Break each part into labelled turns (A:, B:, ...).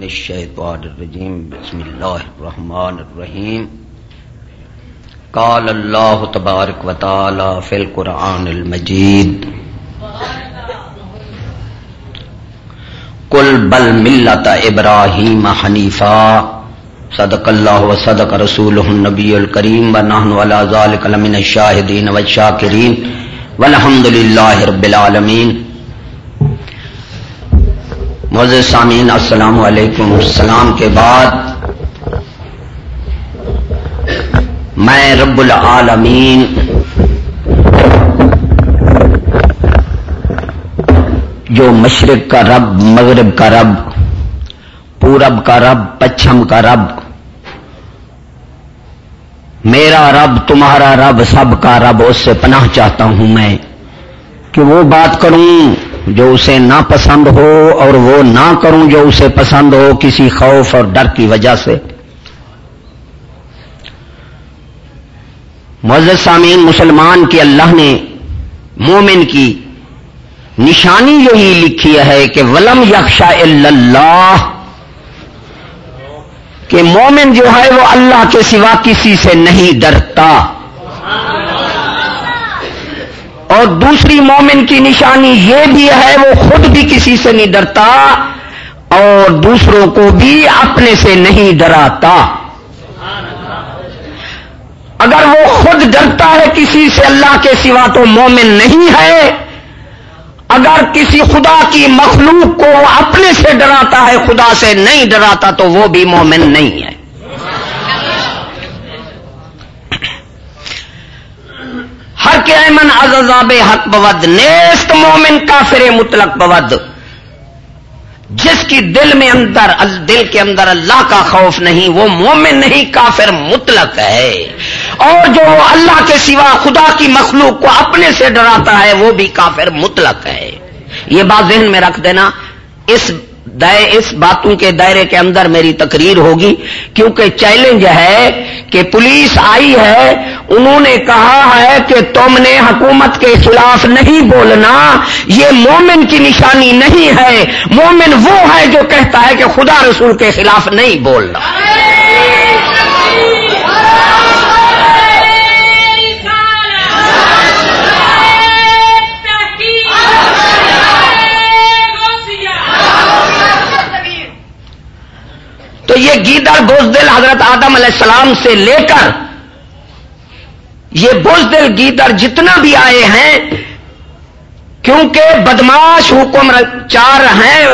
A: من الشيطان الرجيم بسم الله الرحمن الرحيم قال الله تبارك وتعالى في القرآن المجيد قل بل ملة إبراهيم حنيفا صدق اللہ الله وصدق رسوله النبي الكريم ونحن على ذلك لمن الشاهدين والشاكرين والحمد لله رب العالمين موز سامعین، السلام علیکم. السلام کے بعد میں رب العالمین جو مشرق کا رب، مغرب کا رب، پورب کا رب، پچھم کا رب، میرا رب، تمہارا رب، سب کا رب، اس سے پناہ چاہتا ہوں میں کہ وہ بات کروں۔ جو اسے نہ پسند ہو اور وہ نہ کروں جو اسے پسند ہو کسی خوف اور ڈر کی وجہ سے۔ معزز سامعین، مسلمان کی اللہ نے مومن کی نشانی یہی لکھی ہے کہ ولم یکشا اللہ، کہ مومن جو ہے وہ اللہ کے سوا کسی سے نہیں ڈرتا۔ اور دوسری مومن کی نشانی یہ بھی ہے، وہ خود بھی کسی سے نہیں ڈرتا اور دوسروں کو بھی اپنے سے نہیں ڈراتا۔ اگر وہ خود ڈرتا ہے، کسی سے اللہ کے سوا تو مومن نہیں ہے۔ اگر کسی خدا کی مخلوق کو اپنے سے ڈراتا ہے، خدا سے نہیں ڈراتا تو وہ بھی مومن نہیں ہے۔ ہر کے ایمن ازاب حق بود، نیست مومن کافر مطلق بود۔ جس کی دل میں اندر، دل کے اندر اللہ کا خوف نہیں، وہ مومن نہیں، کافر مطلق ہے۔ اور جو اللہ کے سوا خدا کی مخلوق کو اپنے سے ڈراتا ہے، وہ بھی کافر مطلق ہے۔ یہ بات ذہن میں رکھ دینا۔ اس اس باتوں کے دائرے کے اندر میری تقریر ہوگی، کیونکہ چیلنج ہے کہ پولیس آئی ہے، انہوں نے کہا ہے کہ تم نے حکومت کے خلاف نہیں بولنا، یہ مومن کی نشانی نہیں ہے، مومن وہ ہے جو کہتا ہے کہ خدا رسول کے خلاف نہیں بولنا۔ تو یہ گیدڑ بوزدل حضرت آدم علیہ السلام سے لے کر یہ بوزدل گیدڑ جتنا بھی آئے ہیں، کیونکہ بدماش حکم چار ہیں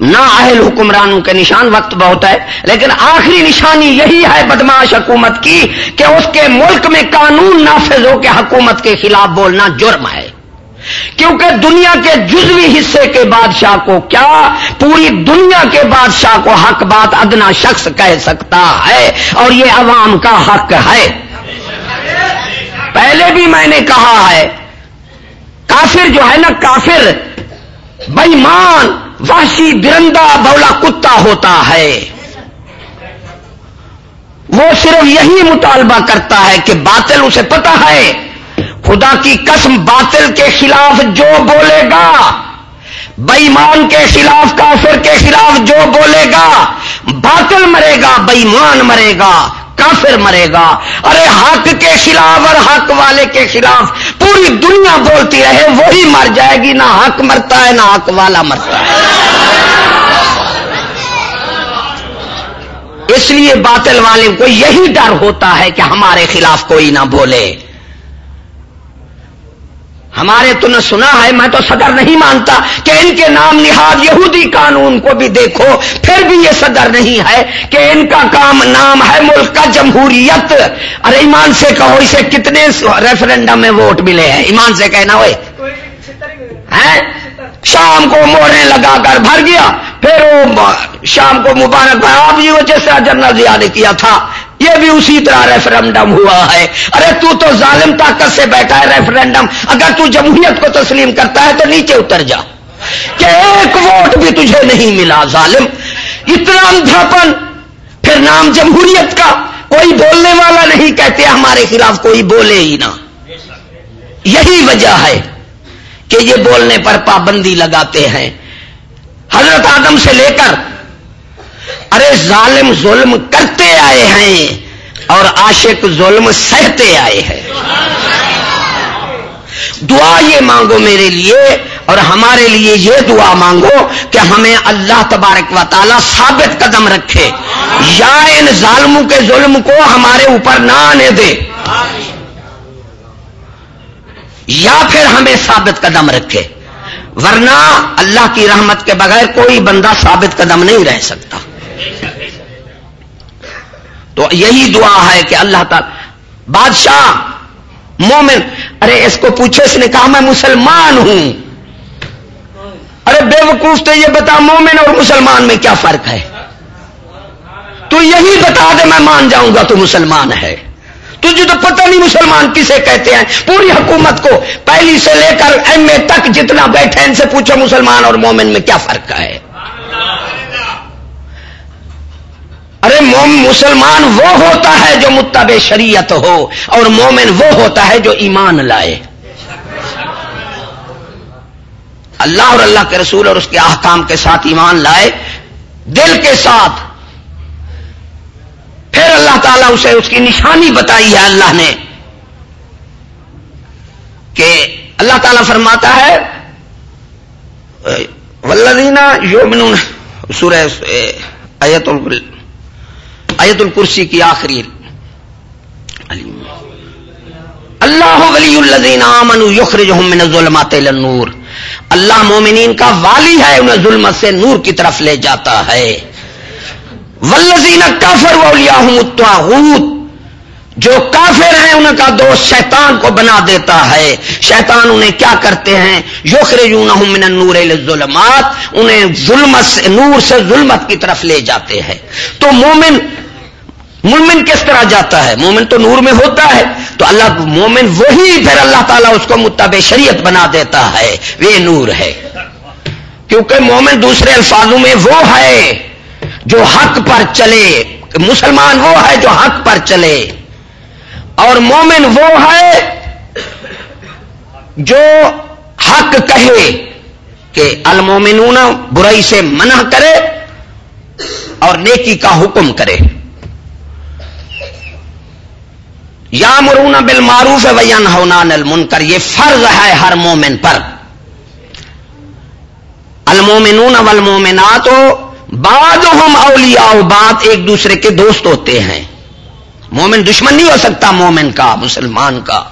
A: نہ اہل حکمرانوں کے نشان وقت بہت ہے، لیکن آخری نشانی یہی ہے بدماش حکومت کی کہ اس کے ملک میں قانون نافذ ہو کہ حکومت کے خلاف بولنا جرم ہے۔ کیونکہ دنیا کے جزوی حصے کے بادشاہ کو کیا پوری دنیا کے بادشاہ کو حق بات ادنا شخص کہہ سکتا ہے اور یہ عوام کا حق ہے۔ پہلے بھی میں نے کہا ہے، کافر جو ہے نا کافر، بےمان، وحشی، درندہ بولا کتا ہوتا ہے۔ وہ صرف یہی مطالبہ کرتا ہے کہ باطل اسے پتا ہے۔ خدا کی قسم باطل کے خلاف جو بولے گا بےمان کے خلاف، کافر کے خلاف جو بولے گا، باطل مرے گا بےمان مرے گا، کافر مرے گا۔ ارے حق کے خلاف اور حق والے کے خلاف پوری دنیا بولتی رہے، وہی مر جائے گی، نہ حق مرتا ہے، نہ حق والا مرتا ہے۔ اس لیے باطل والے کو یہی ڈر ہوتا ہے کہ ہمارے خلاف کوئی نہ بولے۔ ہمارے تو نے سنا ہے، میں تو صدر نہیں مانتا کہ ان کے نام نہاد یہودی قانون کو بھی دیکھو، پھر بھی یہ صدر نہیں ہے کہ ان کا کام نام ہے ملک کا جمہوریت۔ ارے، ایمان سے کہو، اسے کتنے ریفرنڈم میں ووٹ ملے ہیں؟ ایمان سے کہنا ہوئے۔ شام کو موڑے لگا کر بھر گیا، پھر وہ شام کو مبارک آپ جی وہ جیسا جنرل ضیاء نے کیا تھا۔ یہ بھی اسی طرح ریفرنڈم ہوا ہے۔ ارے تو تو ظالم طاقت سے بیٹھا ہے ریفرنڈم اگر تو جمہوریت کو تسلیم کرتا ہے تو نیچے اتر جا۔ کہ ایک ووٹ بھی تجھے نہیں ملا ظالم۔ اتنا اندھاپن۔ پھر نام جمہوریت کا۔ کوئی بولنے والا نہیں کہتے ہمارے خلاف کوئی بولے ہی نہ۔ یہی وجہ ہے کہ یہ بولنے پر پابندی لگاتے ہیں۔ حضرت آدم سے لے کر ظالم ظلم کرتے آئے ہیں اور عاشق ظلم سہتے آئے ہیں۔ دعا یہ مانگو میرے لیے اور ہمارے لیے یہ دعا مانگو کہ ہمیں اللہ تبارک و تعالی ثابت قدم رکھے۔ یا ان ظالموں کے ظلم کو ہمارے اوپر نہ آنے دے۔ یا پھر ہمیں ثابت قدم رکھے۔ ورنہ اللہ کی رحمت کے بغیر کوئی بندہ ثابت قدم نہیں رہ سکتا۔ تو یہی دعا ہے کہ اللہ تعالی بادشاہ، مومن، ارے اس کو پوچھو، اس نے کہا، میں مسلمان ہوں۔ ارے بے وقوف تو یہ بتا، مومن اور مسلمان میں کیا فرق ہے؟ تو یہی بتا دے، میں مان جاؤں گا، تو مسلمان ہے۔ تجھے تو پتہ نہیں مسلمان کسے کہتے ہیں۔ پوری حکومت کو پہلی سے لے کر ایم اے تک جتنا بیٹھے، ان سے پوچھو مسلمان اور مومن میں کیا فرق ہے۔ ارے موم مسلمان وہ ہوتا ہے جو متب شریعت ہو اور مومن وہ ہوتا ہے جو ایمان لائے۔ اللہ اور اللہ کے رسول اور اس کے احکام کے ساتھ ایمان لائے، دل کے ساتھ۔ پھر اللہ تعالیٰ اسے اس کی نشانی بتائی ہے اللہ نے کہ اللہ تعالیٰ فرماتا ہے ولدینہ یومن سورہ ایت ایت الکرسی کی آخری اللہ ولی الذین آمنوا یخرجہم من الظلمات الى النور۔ اللہ مومنین کا والی ہے، انہیں ظلمت سے نور کی طرف لے جاتا ہے۔ ولزین کافر ہوں جو کافر ہیں ان کا دوست شیطان کو بنا دیتا ہے۔ شیطان انہیں کیا کرتے ہیں؟ یوخر من نور ظلمات انہیں ظلمت سے، نور سے ظلمت کی طرف لے جاتے ہیں۔ تو مومن مومن کس طرح جاتا ہے؟ مومن تو نور میں ہوتا ہے۔ تو اللہ مومن وہی پھر اللہ تعالیٰ اس کو متب شریعت بنا دیتا ہے۔ وہ نور ہے۔ کیونکہ مومن دوسرے الفاظوں میں وہ ہے جو حق پر چلے۔ مسلمان وہ ہے جو حق پر چلے۔ اور مومن وہ ہے جو حق کہے کہ المومنون برائی سے منع کرے اور نیکی کا حکم کرے۔ یا مرون بل معروف وین ہونان المنکر، یہ فرض ہے ہر مومن پر۔ المومنون والمومنات بعد ہم اولیاء بعد ایک دوسرے کے دوست ہوتے ہیں۔ مومن دشمن نہیں ہو سکتا، مومن کا، مسلمان کا۔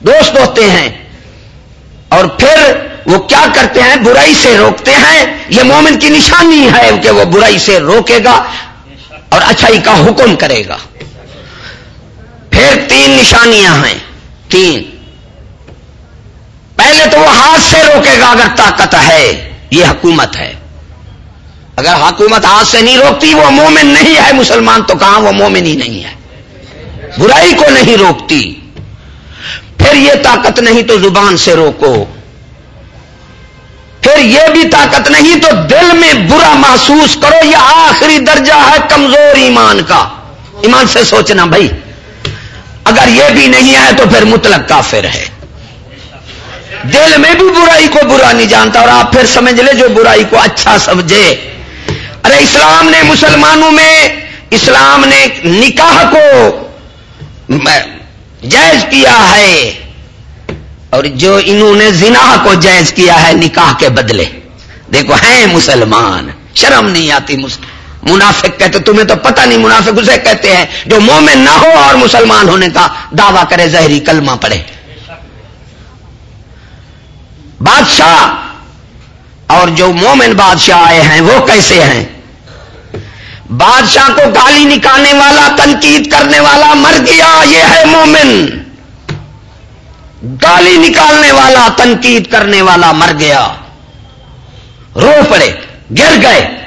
A: دوست ہوتے ہیں۔ اور پھر وہ کیا کرتے ہیں؟ برائی سے روکتے ہیں۔ یہ مومن کی نشانی ہے کہ وہ برائی سے روکے گا اور اچھائی کا حکم کرے گا۔ پھر تین نشانیاں ہیں۔ تین۔ پہلے تو وہ ہاتھ سے روکے گا اگر طاقت ہے، یہ حکومت ہے۔ اگر حکومت ہاتھ سے نہیں روکتی، وہ مومن نہیں ہے۔ مسلمان تو کہاں وہ مومن ہی نہیں ہے۔ برائی کو نہیں روکتی۔ پھر یہ طاقت نہیں تو زبان سے روکو۔ پھر یہ بھی طاقت نہیں تو دل میں برا محسوس کرو۔ یہ آخری درجہ ہے کمزور ایمان کا۔ ایمان سے سوچنا بھائی۔ اگر یہ بھی نہیں ہے تو پھر مطلق کافر ہے۔ دل میں بھی برائی کو برا نہیں جانتا اور آپ پھر سمجھ لے جو برائی کو اچھا سمجھے۔ ارے اسلام نے مسلمانوں میں، اسلام نے نکاح کو جائز کیا ہے۔ اور جو انہوں نے زنا کو جائز کیا ہے نکاح کے بدلے۔ دیکھو ہیں مسلمان، شرم نہیں آتی مسلم منافق کہتے، تمہیں تو پتہ نہیں منافق اسے کہتے ہیں جو مومن نہ ہو اور مسلمان ہونے کا دعویٰ کرے، زہری کلمہ پڑے بادشاہ اور جو مومن بادشاہ آئے ہیں، وہ کیسے ہیں؟ بادشاہ کو گالی نکالنے والا، تنقید کرنے والا، مر گیا، یہ ہے مومن۔ گالی نکالنے والا، تنقید کرنے والا مر گیا۔ رو پڑے، گر گئے۔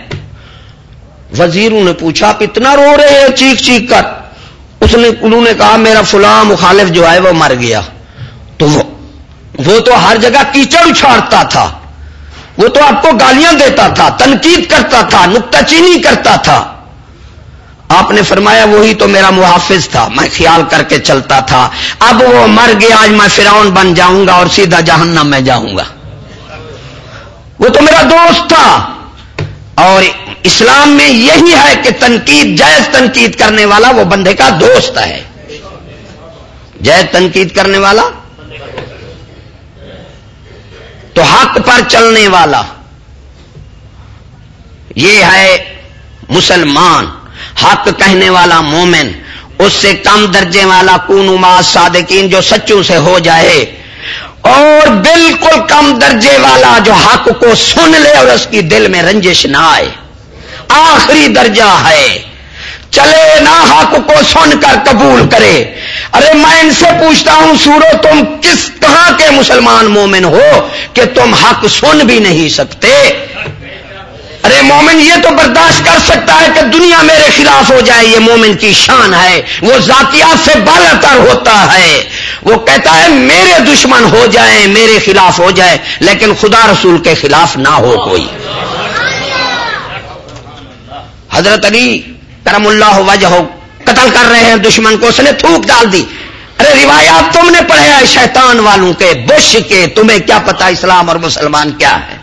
A: وزیروں نے پوچھا آپ اتنا رو رہے ہیں چیخ چیخ کر۔ اس نے انہوں نے کہا، میرا فلاں مخالف جو ہے وہ مر گیا۔ تو وہ وہ تو ہر جگہ کیچڑ اچھاڑتا تھا۔ وہ تو آپ کو گالیاں دیتا تھا، تنقید کرتا تھا نکتا چینی کرتا تھا۔ آپ نے فرمایا، وہی تو میرا محافظ تھا۔ میں خیال کر کے چلتا تھا۔ اب وہ مر گیا، آج میں فراؤن بن جاؤں گا اور سیدھا جہنم میں جاؤں گا۔ وہ تو میرا دوست تھا۔ اور اسلام میں یہی ہے کہ تنقید، جائز تنقید کرنے والا وہ بندے کا دوست ہے۔ جائز تنقید کرنے والا؟ تو حق پر چلنے والا۔ یہ ہے مسلمان، حق کہنے والا مومن۔ اس سے کم درجے والا کونما صادقین جو سچوں سے ہو جائے۔ اور بالکل کم درجے والا جو حق کو سن لے اور اس کی دل میں رنجش نہ آئے۔ آخری درجہ ہے۔ چلے نہ حق کو سن کر قبول کرے۔ ارے میں ان سے پوچھتا ہوں، سورو، تم کس طرح کے مسلمان مومن ہو کہ تم حق سن بھی نہیں سکتے؟ ارے مومن یہ تو برداشت کر سکتا ہے کہ دنیا میرے خلاف ہو جائے، یہ مومن کی شان ہے۔ وہ ذاتیات سے بالا تر ہوتا ہے۔ وہ کہتا ہے، میرے دشمن ہو جائیں، میرے خلاف ہو جائے لیکن خدا رسول کے خلاف نہ ہو کوئی۔ حضرت علی کرم اللہ وجہ قتل کر رہے ہیں، دشمن کو اس نے تھوک ڈال دی۔ ارے، روایات تم نے پڑھے ہیں شیطان والوں کے، بش کے، تمہیں کیا پتا اسلام اور مسلمان کیا ہے؟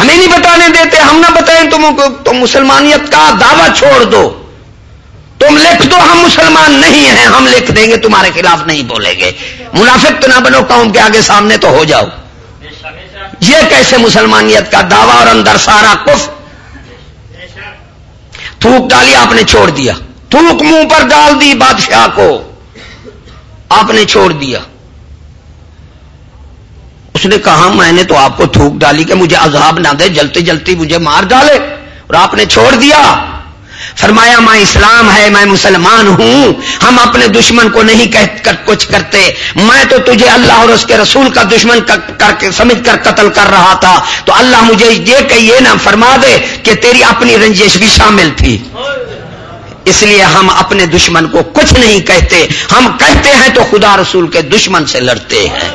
A: ہمیں نہیں بتانے دیتے، ہم نہ بتائیں تم کو، تم مسلمانیت کا دعویٰ چھوڑ دو۔ تم لکھ دو، ہم مسلمان نہیں ہیں، ہم لکھ دیں گے، تمہارے خلاف نہیں بولیں گے۔ منافق تو نہ بنو، قوم کے آگے سامنے تو ہو جاؤ۔ یہ کیسے مسلمانیت کا دعویٰ اور اندر سارا کف تھوک ڈالی، آپ نے چھوڑ دیا۔ تھوک منہ پر ڈال دی، بادشاہ کو آپ نے چھوڑ دیا۔ اس نے کہا، میں نے تو آپ کو تھوک ڈالی کہ مجھے عذاب نہ دے، جلتی جلتی مجھے مار ڈالے اور آپ نے چھوڑ دیا۔ فرمایا میں اسلام ہے، میں مسلمان ہوں۔ ہم اپنے دشمن کو نہیں کر کچھ کرتے۔ میں تو تجھے اللہ اور اس کے رسول کا دشمن کر کے سمجھ کر قتل کر رہا تھا۔ تو اللہ مجھے یہ کہ یہ نہ فرما دے کہ تیری اپنی رنجش بھی شامل تھی۔ اس لیے ہم اپنے دشمن کو کچھ نہیں کہتے۔ ہم کہتے ہیں تو خدا رسول کے دشمن سے لڑتے ہیں۔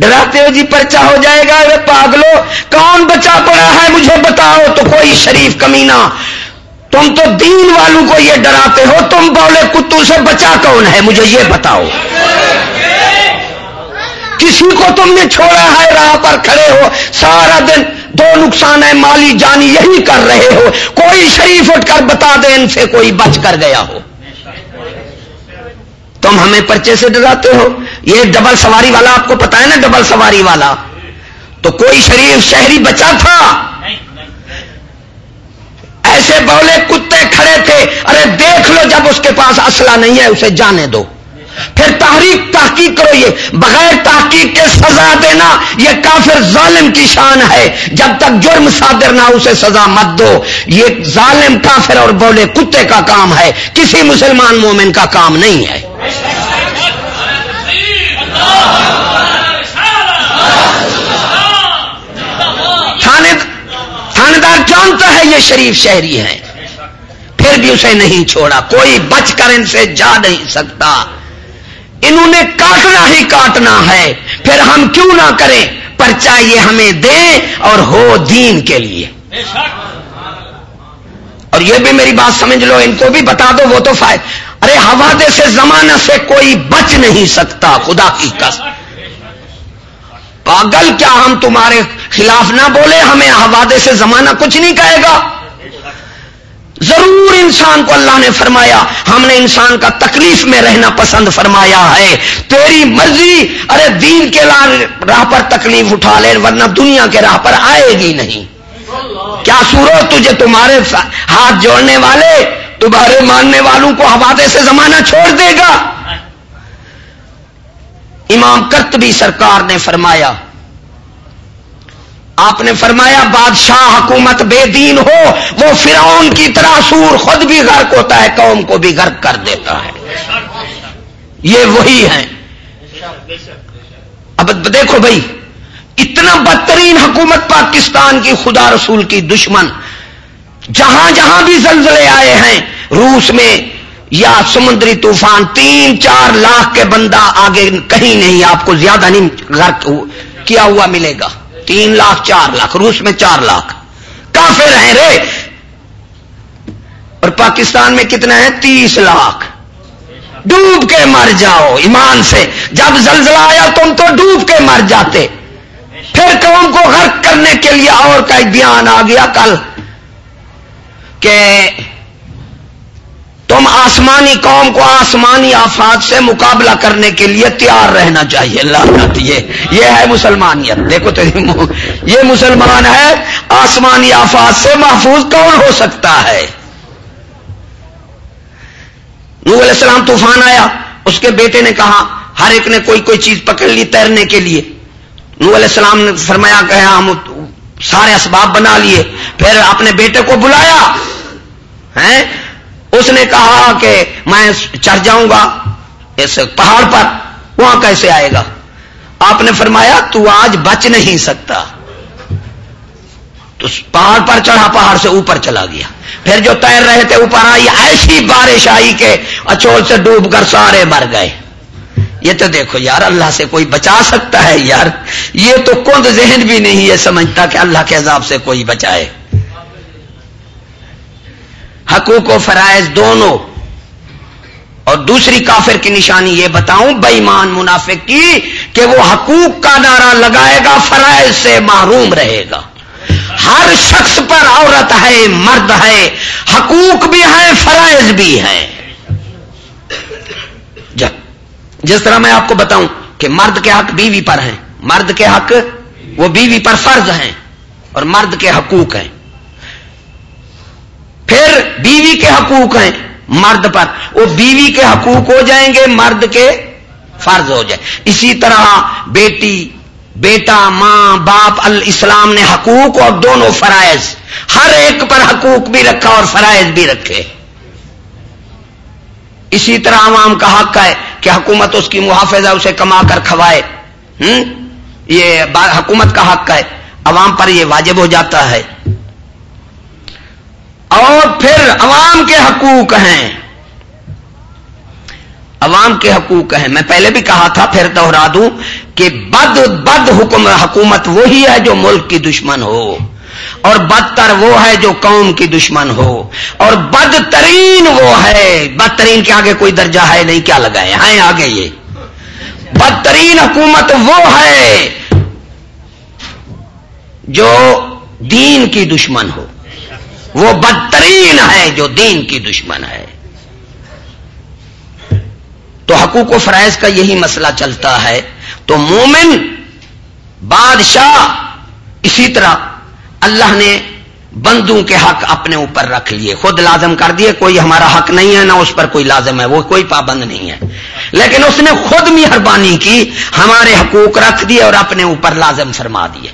A: ڈراتے ہو جی پرچہ ہو جائے گا پاگلو، کون بچا پڑا ہے؟ مجھے بتاؤ، تو کوئی شریف کمینا تم تو دین والوں کو یہ ڈراتے ہو، تم بولے کتو سے بچا کون ہے؟ مجھے یہ بتاؤ۔ کسی کو تم نے چھوڑا ہے، راہ پر کھڑے ہو، سارا دن دو نقصان ہے، مالی جانی یہی کر رہے ہو۔ کوئی شریف اٹھ کر بتا دے، ان سے کوئی بچ کر گیا ہو۔ تم ہمیں پرچے سے ڈراتے ہو؟ یہ ڈبل سواری والا آپ کو پتا ہے نا ڈبل سواری والا؟ تو کوئی شریف شہری بچا تھا؟ ایسے بولے کتے کھڑے تھے، ارے دیکھ لو جب اس کے پاس اسلحہ نہیں ہے، اسے جانے دو۔ پھر تحریک تحقیق کرو یہ۔ بغیر تحقیق کے سزا دینا، یہ کافر ظالم کی شان ہے۔ جب تک جرم صادر نہ اسے سزا مت دو۔ یہ ظالم کافر اور بولے کتے کا کام ہے۔ کسی مسلمان مومن کا کام نہیں ہے۔ تھاندار جانتا ہے یہ شریف شہری ہے پھر بھی اسے نہیں چھوڑا۔ کوئی بچ کر ان سے جا نہیں سکتا۔ انہوں نے کاٹنا ہی کاٹنا ہے۔ پھر ہم کیوں نہ کریں؟ پر چاہیے ہمیں دیں اور ہو دین کے لیے۔ اور یہ بھی میری بات سمجھ لو، ان کو بھی بتا دو، وہ تو فائد ارے حوادے سے زمانہ سے کوئی بچ نہیں سکتا، خدا کی کس پاگل، کیا ہم تمہارے خلاف نہ بولے؟ ہمیں حوادے سے زمانہ کچھ نہیں کہے گا۔ ضرور انسان کو اللہ نے فرمایا، ہم نے انسان کا تکلیف میں رہنا پسند فرمایا ہے۔ تیری مرضی، ارے دین کے راہ پر تکلیف اٹھا لے، ورنہ دنیا کے راہ پر آئے گی نہیں۔ کیا سورو تجھے تمہارے ہاتھ جوڑنے والے؟ تمہارے ماننے والوں کو حوالے سے زمانہ چھوڑ دے گا۔ امام کرتبی سرکار نے فرمایا، آپ نے فرمایا، بادشاہ حکومت بے دین ہو، وہ فرعون کی طرح سور خود بھی غرق ہوتا ہے، قوم کو بھی غرق کر دیتا ہے۔ یہ وہی ہے اب دیکھو بھائی، اتنا بدترین حکومت پاکستان کی خدا رسول کی دشمن جہاں جہاں بھی زلزلے آئے ہیں، روس میں یا سمندری طوفان، تین چار لاکھ کے بندہ آگے کہیں نہیں، آپ کو زیادہ نہیں غرق کیا ہوا ملے گا۔ تین لاکھ، چار لاکھ، روس میں چار لاکھ۔ کافر ہیں رے۔ اور پاکستان میں کتنا ہے؟ تیس لاکھ۔ ڈوب کے مر جاؤ ایمان سے۔ جب زلزلہ آیا تم تو ڈوب کے مر جاتے۔ پھر قوم کو غرق کرنے کے لیے اور کا بیان آ گیا کل۔ کہ تم آسمانی قوم کو آسمانی آفات سے مقابلہ کرنے کے لیے تیار رہنا چاہیے۔ اللہ یہ یہ ہے مسلمانیت۔ دیکھو تو یہ مسلمان ہے، آسمانی آفات سے محفوظ کون ہو سکتا ہے؟ نور علیہ السلام طوفان آیا، اس کے بیٹے نے کہا، ہر ایک نے کوئی کوئی چیز پکڑ لی تیرنے کے لیے۔ نور علیہ السلام نے فرمایا کہ ہاں، ہم سارے اسباب بنا لیے۔ پھر اپنے بیٹے کو بلایا۔ اس نے کہا کہ میں چڑھ جاؤں گا اس پہاڑ پر، وہاں کیسے آئے گا؟ آپ نے فرمایا، تو آج بچ نہیں سکتا۔ تو پہاڑ پر چڑھا، پہاڑ سے اوپر چلا گیا۔ پھر جو تیر رہے تھے، اوپر آئی، ایسی بارش آئی کہ اچول سے ڈوب کر سارے مر گئے۔ یہ تو دیکھو یار، اللہ سے کوئی بچا سکتا ہے یار؟ یہ تو کند ذہن بھی نہیں ہے سمجھتا کہ اللہ کے عذاب سے کوئی بچائے۔ حقوق و فرائض دونوں۔ اور دوسری کافر کی نشانی یہ بتاؤں بےمان منافق کی کہ وہ حقوق کا نعرہ لگائے گا، فرائض سے محروم رہے گا۔ ہر شخص پر عورت ہے، مرد ہے، حقوق بھی ہے فرائض بھی ہے جس طرح میں آپ کو بتاؤں کہ مرد کے حق بیوی پر ہیں، مرد کے حق وہ بیوی پر فرض ہیں اور مرد کے حقوق ہیں۔ پھر بیوی کے حقوق ہیں مرد پر، وہ بیوی کے حقوق ہو جائیں گے، مرد کے فرض ہو جائے اسی طرح بیٹی، بیٹا، ماں، باپ، الاسلام نے حقوق اور دونوں فرائض، ہر ایک پر حقوق بھی رکھا اور فرائض بھی رکھے۔ اسی طرح عوام کا حق ہے کہ حکومت اس کی محافظ اسے کما کر کھوائے۔ یہ حکومت کا حق ہے۔ عوام پر یہ واجب ہو جاتا ہے۔ اور پھر عوام کے حقوق ہیں۔ عوام کے حقوق ہیں۔ میں پہلے بھی کہا تھا پھر دوہرا دوں کہ بد بد حکم حکومت وہی ہے جو ملک کی دشمن ہو۔ اور بدتر وہ ہے جو قوم کی دشمن ہو اور بدترین وہ ہے بدترین کے آگے کوئی درجہ ہے نہیں، کیا لگائے؟ ہیں آگے یہ۔ بدترین حکومت وہ ہے جو دین کی دشمن ہو۔ وہ بدترین ہے جو دین کی دشمن ہے۔ تو حقوق و فرائض کا یہی مسئلہ چلتا ہے۔ تو مومن بادشاہ اسی طرح اللہ نے بندوں کے حق اپنے اوپر رکھ لیے۔ خود لازم کر دیے، کوئی ہمارا حق نہیں ہے، نہ اس پر کوئی لازم ہے، وہ کوئی پابند نہیں ہے۔ لیکن اس نے خود مہربانی کی، ہمارے حقوق رکھ دیے اور اپنے اوپر لازم فرما دیے۔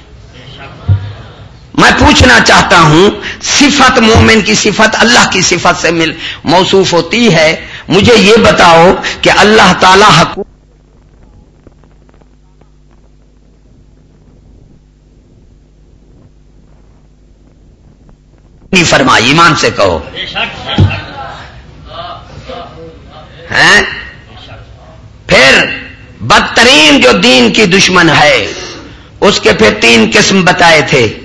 A: میں پوچھنا چاہتا ہوں، صفت مومن کی صفت اللہ کی صفت سے مل موصوف ہوتی ہے؟ مجھے یہ بتاؤ کہ اللہ تعالی حقوق فرمائی، ایمان سے کہو۔ پھر بدترین جو دین کی دشمن ہے، اس کے پھر تین قسم بتائے تھے۔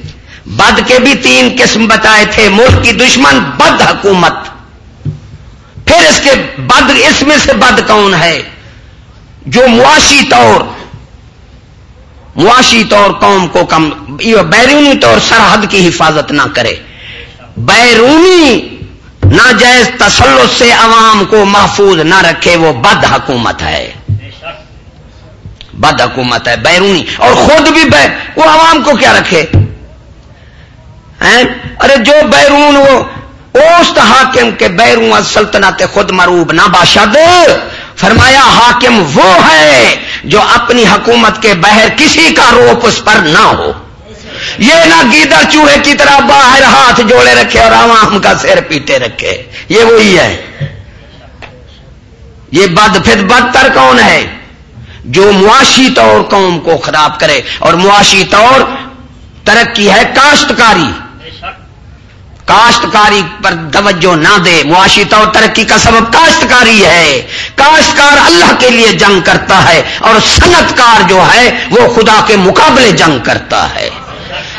A: بد کے بھی تین قسم بتائے تھے، ملک کی دشمن، بد حکومت۔ پھر اس کے بد، اس میں سے بد کون ہے؟ جو معاشی طور معاشی طور قوم کو کم بیرونی طور سرحد کی حفاظت نہ کرے۔ بیرونی ناجائز تسلط سے عوام کو محفوظ نہ رکھے وہ بد حکومت ہے۔ بد حکومت ہے، بیرونی۔ اور خود بھی بے وہ عوام کو کیا رکھے؟ ارے جو بیرون وہ اوست حاکم کے بیرون سلطنت خود مروب نہ باشد۔ فرمایا، حاکم وہ ہے جو اپنی حکومت کے بہر کسی کا روپ اس پر نہ ہو۔ یہ نہ گیدر چوہے کی طرح باہر ہاتھ جوڑے رکھے اور عوام کا سر پیٹے رکھے۔ یہ وہی ہے۔ یہ بد پھر بدتر کون ہے؟ جو معاشی طور قوم کو خراب کرے اور معاشی طور ترقی ہے کاشتکاری۔ کاشتکاری پر توجہ نہ دے۔ معاشی طور ترقی کا سبب کاشتکاری ہے۔ کاشتکار اللہ کے لیے جنگ کرتا ہے اور صنعت کار جو ہے وہ خدا کے مقابلے جنگ کرتا ہے۔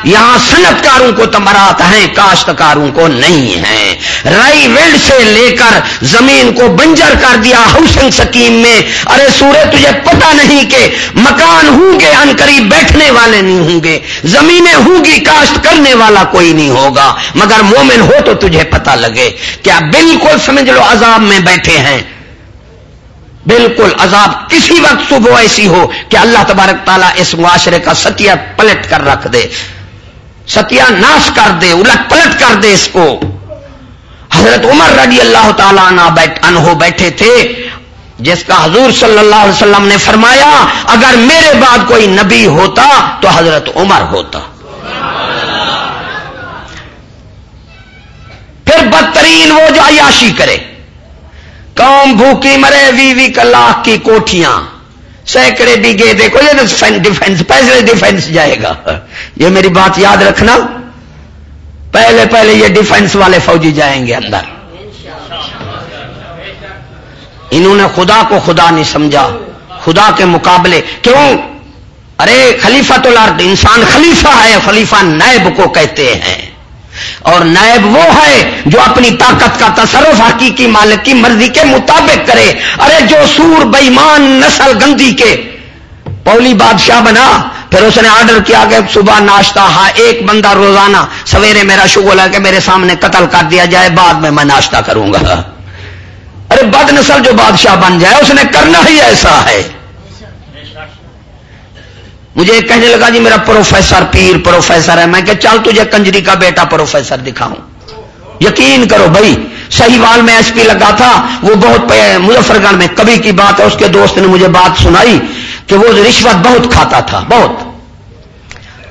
A: یہاں صنعتکاروں کو تمرات ہیں، کاشتکاروں کو نہیں ہیں۔ رائی ویلڈ سے لے کر زمین کو بنجر کر دیا ہاؤسنگ سکیم میں۔ ارے سورے تجھے پتا نہیں کہ مکان ہوں گے ان قریب بیٹھنے والے نہیں ہوں گے زمینیں ہوں گی کاشت کرنے والا کوئی نہیں ہوگا۔ مگر مومن ہو تو تجھے پتا لگے کیا بالکل سمجھ لو عذاب میں بیٹھے ہیں۔ بالکل عذاب کسی وقت صبح ایسی ہو کہ اللہ تبارک تعالیٰ اس معاشرے کا ستیہ پلٹ کر رکھ دے۔ ستیہ ناش کر دے الٹ پلٹ کر دے اس کو۔ حضرت عمر رضی اللہ تعالیٰ انہو بیٹھے تھے، جس کا حضور صلی اللہ علیہ وسلم نے فرمایا، اگر میرے بعد کوئی نبی ہوتا تو حضرت عمر ہوتا۔ پھر بدترین وہ جو عیاشی کرے، قوم بھوکی مرے، وی وی لاکھ کی کوٹیاں سینکڑے بیگے، دیکھو یہ ڈیفینس پہلے ڈیفینس جائے گا۔ یہ میری بات یاد رکھنا۔ پہلے پہلے یہ ڈیفینس والے فوجی جائیں گے اندر۔ انہوں نے خدا کو خدا نہیں سمجھا۔ خدا کے مقابلے۔ کیوں؟ ارے خلیفہ تو لارد انسان خلیفہ ہے، خلیفہ نیب کو کہتے ہیں۔ اور نائب وہ ہے جو اپنی طاقت کا تصرف حقیقی مالک کی مرضی کے مطابق کرے۔ ارے جو سور بےمان نسل گندی کے پولی بادشاہ بنا، پھر اس نے آرڈر کیا کہ صبح ناشتہ ہاں ایک بندہ روزانہ سویرے میرا شگول ہے کہ میرے سامنے قتل کر دیا جائے، بعد میں میں ناشتہ کروں گا۔ ارے بد نسل جو بادشاہ بن جائے، اس نے کرنا ہی ایسا ہے۔ مجھے کہنے لگا جی میرا پروفیسر پیر پروفیسر ہے، میں کہ چل تجھے کنجری کا بیٹا پروفیسر دکھاؤں۔ یقین کرو بھائی، صحیح وال میں ایس پی لگا تھا، وہ بہت مظفر گڑھ میں کبھی کی بات ہے، اس کے دوست نے مجھے بات سنائی کہ وہ رشوت بہت کھاتا تھا، بہت۔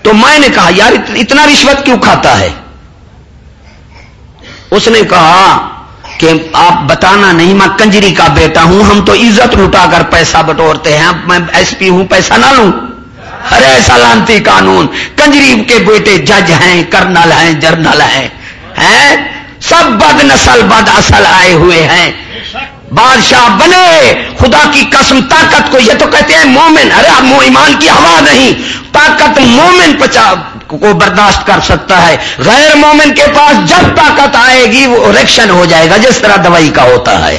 A: تو میں نے کہا، یار اتنا رشوت کیوں کھاتا ہے؟ اس نے کہا کہ آپ بتانا نہیں، میں کنجری کا بیٹا ہوں، ہم تو عزت لٹا کر پیسہ بٹورتے ہیں میں ایس پی ہوں، پیسہ نہ لوں۔ ارے سلامتی قانون، کنجریب کے بیٹے جج ہیں، کرنل ہیں، جرنل ہیں سب بد نسل، بد اصل آئے ہوئے ہیں۔ بادشاہ بنے، خدا کی قسم، طاقت کو، یہ تو کہتے ہیں مومن۔ ارے ایمان کی ہوا نہیں۔ طاقت مومن پچا کو برداشت کر سکتا ہے۔ غیر مومن کے پاس جب طاقت آئے گی، وہ ریکشن ہو جائے گا، جس طرح دوائی کا ہوتا ہے۔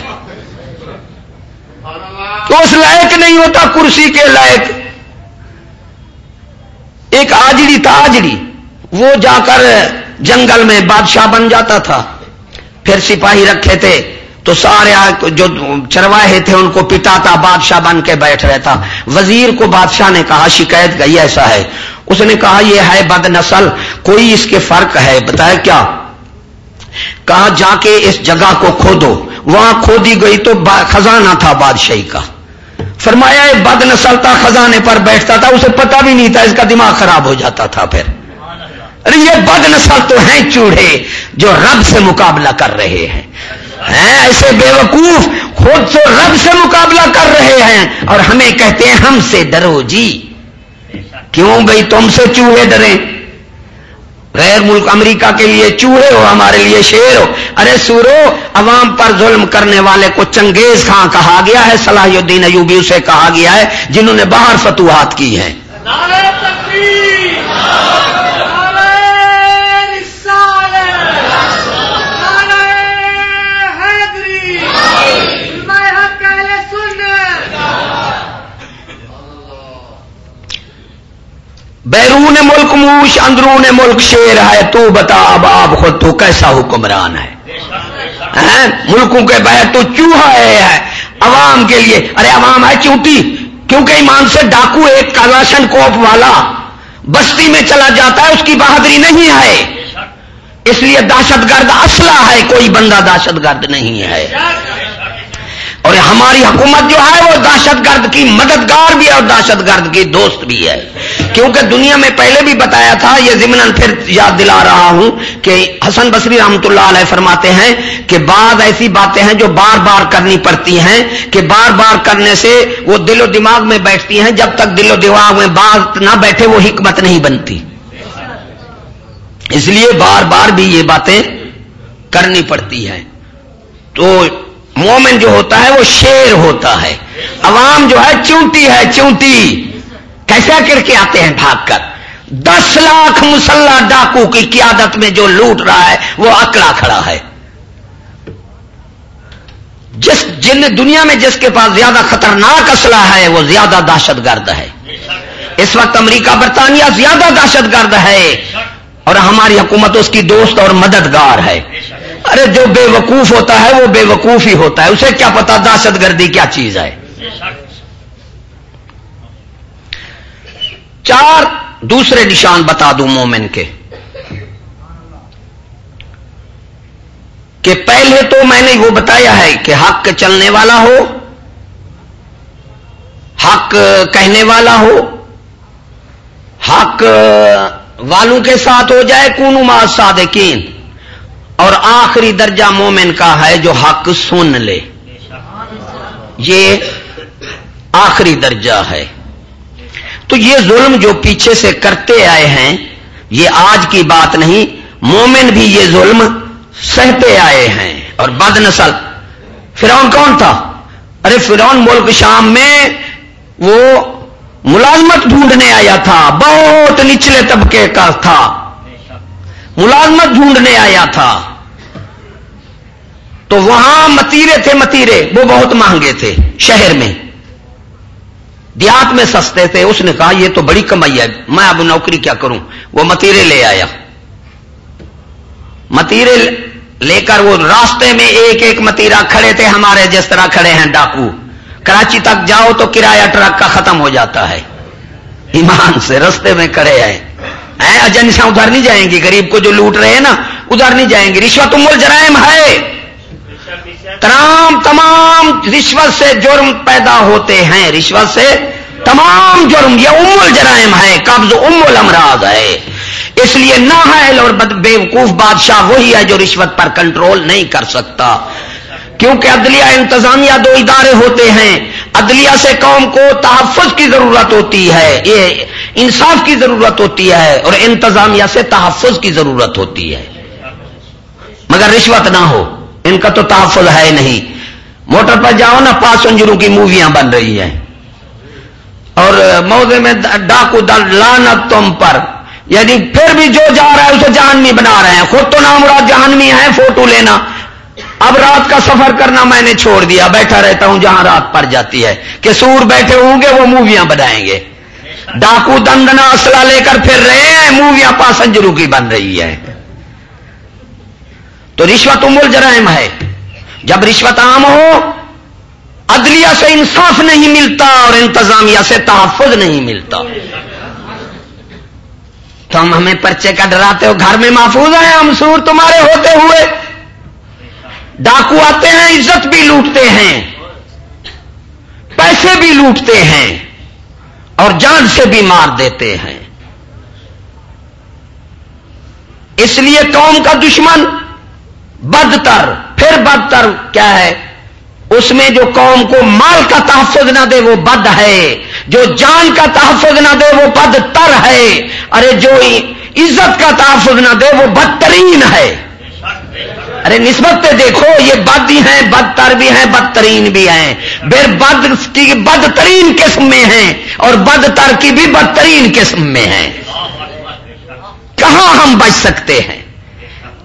A: تو اس لائق نہیں ہوتا، کرسی کے لائق۔ ایک آجڑی تھا آجڑی، وہ جا کر جنگل میں بادشاہ بن جاتا تھا۔ پھر سپاہی رکھے تھے، تو سارے جو چرواہے تھے، ان کو پٹاتا، بادشاہ بن کے بیٹھ رہتا۔ وزیر کو بادشاہ نے کہا، شکایت گئی، ایسا ہے۔ اس نے کہا، یہ ہے بد نسل، کوئی اس کے فرق ہے؟ بتایا کیا؟ کہا، جا کے اس جگہ کو کھودو۔ وہاں کھودی گئی تو خزانہ تھا بادشاہی کا۔ فرمایا بد نسل تھا خزانے پر بیٹھتا تھا، اسے پتا بھی نہیں تھا، اس کا دماغ خراب ہو جاتا تھا پھر۔ ارے، یہ بد نسل تو ہیں چوڑے جو رب سے مقابلہ کر رہے ہیں۔ ایسے بے وقوف خود تو رب سے مقابلہ کر رہے ہیں اور ہمیں کہتے ہیں، ہم سے ڈرو جی۔ کیوں بھائی تم سے چوہے ڈرے؟ غیر ملک امریکہ کے لیے چوہے ہو، ہمارے لیے شیر ہو۔ ارے سورو، عوام پر ظلم کرنے والے کو چنگیز خان کہا گیا ہے، صلاح الدین ایوبی اسے کہا گیا ہے، جنہوں نے باہر فتوحات کی ہیں۔ بیرون ملک موش، اندرون ملک شیر ہے، تو بتا اب آپ خود تو کیسا حکمران ہے؟ ملکوں کے بہر تو چوہا ہے عوام کے لیے۔ ارے عوام ہے چوٹی، کیونکہ ایمان سے ڈاکو ایک کالاشن کوپ والا بستی میں چلا جاتا ہے، اس کی بہادری نہیں ہے۔ اس لیے دہشت گرد اصلہ ہے، کوئی بندہ دہشت گرد نہیں ہے۔ اور ہماری حکومت جو ہے وہ دہشت گرد کی مددگار بھی ہے اور دہشت گرد کی دوست بھی ہے۔ کیونکہ دنیا میں پہلے بھی بتایا تھا، یہ ضمن پھر یاد دلا رہا ہوں کہ حسن بصری رحمۃ اللہ علیہ فرماتے ہیں کہ بعض ایسی باتیں ہیں جو بار بار کرنی پڑتی ہیں، کہ بار بار کرنے سے وہ دل و دماغ میں بیٹھتی ہیں، جب تک دل و دماغ میں بات نہ بیٹھے وہ حکمت نہیں بنتی۔ اس لیے بار بار بھی یہ باتیں کرنی پڑتی ہیں۔ تو مومن جو ہوتا ہے وہ شیر ہوتا ہے۔ عوام جو ہے چونٹی ہے، چونٹی۔ کیسا کر کے آتے ہیں بھاگ کر؟ دس لاکھ مسلح ڈاکو کی قیادت میں جو لوٹ رہا ہے، وہ اکڑا کھڑا ہے۔ جس جن دنیا میں جس کے پاس زیادہ خطرناک اسلحہ ہے، وہ زیادہ دہشت گرد ہے۔ اس وقت امریکہ، برطانیہ زیادہ دہشت گرد ہے۔ اور ہماری حکومت اس کی دوست اور مددگار ہے۔ ارے جو بے وقوف ہوتا ہے وہ بے وقوف ہی ہوتا ہے اسے کیا پتا دہشت گردی کیا چیز ہے چار دوسرے نشان بتا دوں مومن کے کہ پہلے تو میں نے وہ بتایا ہے کہ حق چلنے والا ہو، حق کہنے والا ہو، حق والوں کے ساتھ ہو جائے کون صادقین اور آخری درجہ مومن کا ہے جو حق سن لے۔ یہ آخری درجہ ہے۔ تو یہ ظلم جو پیچھے سے کرتے آئے ہیں، یہ آج کی بات نہیں، مومن بھی یہ ظلم سہتے آئے ہیں۔ اور بد نسل، فرعون کون تھا؟ ارے فرعون ملک شام میں وہ ملازمت ڈھونڈنے آیا تھا، بہت نچلے طبقے کا تھا۔ ملازمت ڈھونڈنے آیا تھا۔ تو وہاں متیرے تھے متیرے، وہ بہت مہنگے تھے، شہر میں۔ دیہات میں سستے تھے، اس نے کہا یہ تو بڑی کمائی ہے، میں اب نوکری کیا کروں؟ وہ متیرے لے آیا۔ متیرے لے کر وہ راستے میں ایک ایک متیرا کھڑے تھے، ہمارے جس طرح کھڑے ہیں ڈاکو۔ کراچی تک جاؤ تو کرایہ ٹرک کا ختم ہو جاتا ہے۔ ایمان سے رستے میں کھڑے ہیں۔ ایجنسیاں ادھر نہیں جائیں گی، غریب کو جو لوٹ رہے ہیں نا، ادھر نہیں جائیں گی۔ رشوت امول جرائم ہے۔ تمام تمام رشوت سے جرم پیدا ہوتے ہیں، رشوت سے تمام جرم، یہ ام جرائم ہے قبض ام الامراض ہے۔ اس لیے ناحل اور بے وقوف بادشاہ وہی ہے جو رشوت پر کنٹرول نہیں کر سکتا۔ کیونکہ عدلیہ انتظامیہ دو ادارے ہوتے ہیں۔ عدلیہ سے قوم کو تحفظ کی ضرورت ہوتی ہے، یہ انصاف کی ضرورت ہوتی ہے اور انتظامیہ سے تحفظ کی ضرورت ہوتی ہے۔ مگر رشوت نہ ہو۔ ان کا تو تحفظ ہے نہیں۔ موٹر پر جاؤ نا، پانچ انجروں کی موویاں بن رہی ہیں۔ اور موزے میں ڈاکو دل لانت تم پر۔ یعنی پھر بھی جو جا رہا ہے، اسے جہانوی بنا رہے ہیں۔ خود تو نام رات جہانوی ہے فوٹو لینا۔ اب رات کا سفر کرنا میں نے چھوڑ دیا۔ بیٹھا رہتا ہوں، جہاں رات پڑ جاتی ہے۔ کہ سور بیٹھے ہوں گے، وہ موویاں بنائیں گے۔ ڈاکو دندنا اسلحہ لے کر پھر رہے ہیں، موویاں پاسنجروں کی بن رہی ہے تو رشوت امول جرائم ہے۔ جب رشوت عام ہو، عدلیہ سے انصاف نہیں ملتا اور انتظامیہ سے تحفظ نہیں ملتا۔ تم ہمیں پرچے کا ڈراتے ہو، گھر میں محفوظ ہیں، ہم سور تمہارے ہوتے ہوئے۔ ڈاکو آتے ہیں، عزت بھی لوٹتے ہیں۔ پیسے بھی لوٹتے ہیں اور جان سے بھی مار دیتے ہیں۔ اس لیے قوم کا دشمن بدتر۔ پھر بدتر کیا ہے؟ اس میں جو قوم کو مال کا تحفظ نہ دے وہ بد ہے۔ جو جان کا تحفظ نہ دے وہ بد تر ہے۔ ارے جو عزت کا تحفظ نہ دے وہ بدترین ہے۔ ارے نسبت پہ دیکھو، یہ بد ہی ہیں، بدتر بھی ہیں، بدترین بھی ہیں۔ بے بد کی بدترین قسم میں ہیں اور بدتر کی بھی بدترین قسم میں ہیں۔ کہاں ہم بچ سکتے ہیں؟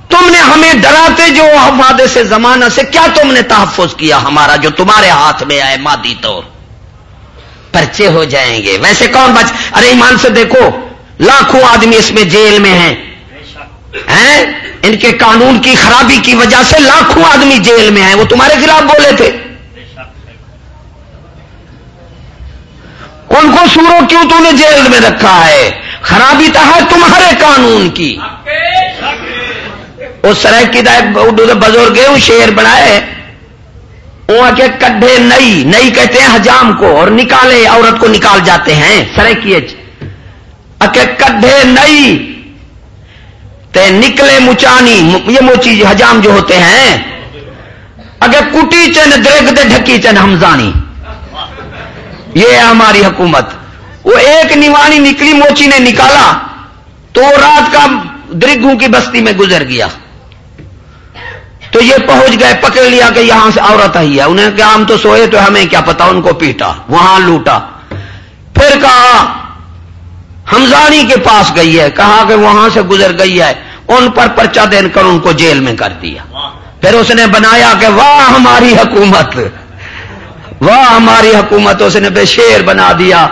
A: تم نے ہمیں ڈراتے جو وعدے سے زمانہ سے، کیا تم نے تحفظ کیا ہمارا جو تمہارے ہاتھ میں آئے مادی طور؟ پرچے ہو جائیں گے۔ ویسے کون بچ؟ ارے ایمان سے دیکھو، لاکھوں آدمی اس میں جیل میں ہیں۔ ان کے قانون کی خرابی کی وجہ سے لاکھوں آدمی جیل میں ہیں۔ وہ تمہارے خلاف بولے تھے۔ ان کو سورو کیوں تو نے جیل میں رکھا ہے؟ خرابی تو ہے تمہارے قانون کی۔ اس طرح کی بزرگ شیر بنائے۔ وہ کے کڈھے نئی نئی کہتے ہیں حجام کو اور نکالے، عورت کو نکال جاتے ہیں۔ سرح کی کڈھے نئی، تے نکلے مچانی، یہ موچی حجام جو ہوتے ہیں۔ اگر کٹی چن، درگ دے ڈھکی چن، ہمزانی۔ یہ ہے ہماری حکومت۔ وہ ایک نیوانی نکلی، موچی نے نکالا تو رات کا درگوں کی بستی میں گزر گیا۔ تو یہ پہنچ گئے، پکڑ لیا کہ یہاں سے عورت آئی ہے۔ انہیں کہا، ہم تو سوئے تو ہمیں کیا پتا؟ ان کو پیٹا، وہاں لوٹا۔ پھر کہا، ہمزانی کے پاس گئی ہے، کہا کہ وہاں سے گزر گئی ہے۔ ان پر پرچہ دین کر ان کو جیل میں کر دیا۔ پھر اس نے بنایا کہ واہ ہماری حکومت، واہ ہماری حکومت۔ اس نے بے شیر بنا دیا۔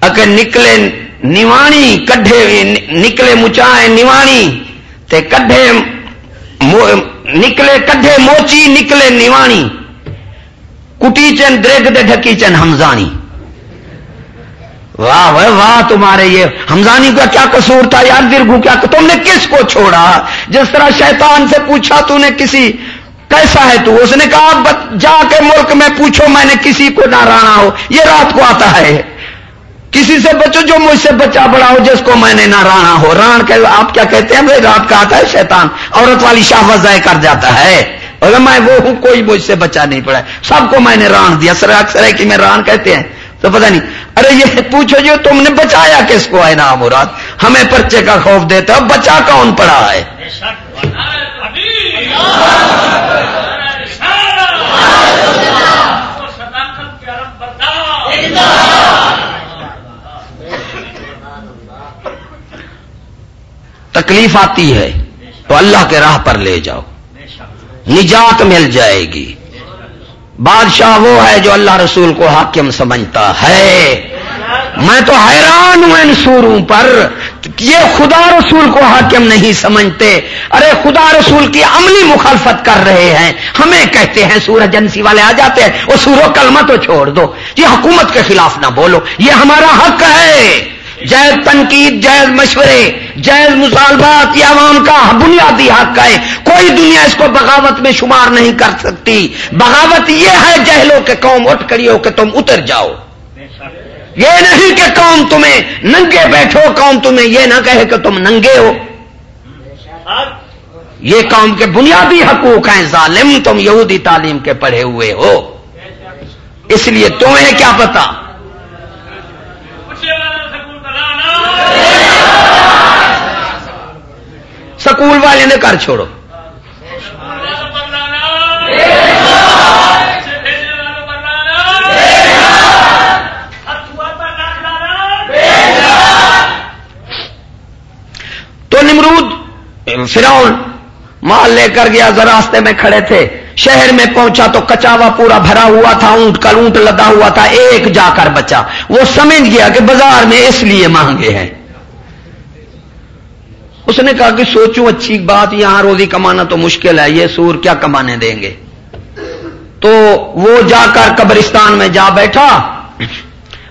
A: اگر نکلے نیوانی کڈھے نکلے مچائے نیوانی تے کڈھے نکلے کڈھے موچی، نکلے نیوانی۔ کٹی چن درگ دے ڈھکی چن ہمزانی۔ واہ واہ واہ، تمہارے یہ ہمزانی کا کیا قصور تھا؟ یار درگو کیا، تم نے کس کو چھوڑا؟ جس طرح شیطان سے پوچھا تو نے کسی، کیسا ہے تو؟ اس نے کہا جا کے ملک میں پوچھو، میں نے کسی کو نہ رانا ہو۔ یہ رات کو آتا ہے۔ کسی سے بچو جو مجھ سے بچا بڑا ہو، جس کو میں نے نہ رانا ہو۔ ران کہ آپ کیا کہتے ہیں؟ رات کا آتا ہے شیطان، عورت والی شاہ وزائے کر جاتا ہے۔ اگر میں وہ ہوں، کوئی مجھ سے بچا نہیں پڑا سب کو میں نے ران دیا۔ سر، اکثر ہے کہ میں ران کہتے ہیں۔ تو پتہ نہیں۔ ارے، یہ پوچھو جو تم نے بچایا کس کو؟ ہے نا مراد ہمیں پرچے کا خوف دیتا بچا کون پڑا ہے؟ تکلیف آتی ہے تو اللہ کے راہ پر لے جاؤ۔ نجات مل جائے گی۔ بادشاہ وہ ہے جو اللہ رسول کو حاکم سمجھتا ہے۔ میں تو حیران ہوں ان سوروں پر۔ یہ خدا رسول کو حاکم نہیں سمجھتے۔ ارے خدا رسول کی عملی مخالفت کر رہے ہیں۔ ہمیں کہتے ہیں سور ایجنسی والے آ جاتے ہیں۔ وہ سورو کلمہ تو چھوڑ دو۔ یہ حکومت کے خلاف نہ بولو۔ یہ ہمارا حق ہے۔ جائز تنقید، جائز مشورے، جائز مطالبات یہ عوام کا بنیادی حق ہے۔ کوئی دنیا اس کو بغاوت میں شمار نہیں کر سکتی۔ بغاوت یہ ہے جہلو کہ قوم، اٹھ کری ہو کہ تم اتر جاؤ۔ یہ نہیں کہ قوم تمہیں ننگے بیٹھو، قوم تمہیں یہ نہ کہے کہ تم ننگے ہو۔ یہ قوم کے بنیادی حقوق ہیں۔ ظالم تم یہودی تعلیم کے پڑھے ہوئے ہو۔ اس لیے تمہیں کیا پتا؟ سکول والے نے کر چھوڑو۔ تو نمرود، فرعون مال لے کر گیا راستے میں کھڑے تھے۔ شہر میں پہنچا تو کچاوا پورا بھرا ہوا تھا، اونٹ کا اونٹ لدا ہوا تھا، ایک جا کر بچا۔ وہ سمجھ گیا کہ بازار میں اس لیے مانگے ہیں۔ اس نے کہا کہ سوچوں اچھی بات، یہاں روزی کمانا تو مشکل ہے، یہ سور کیا کمانے دیں گے؟ تو وہ جا کر قبرستان میں جا بیٹھا،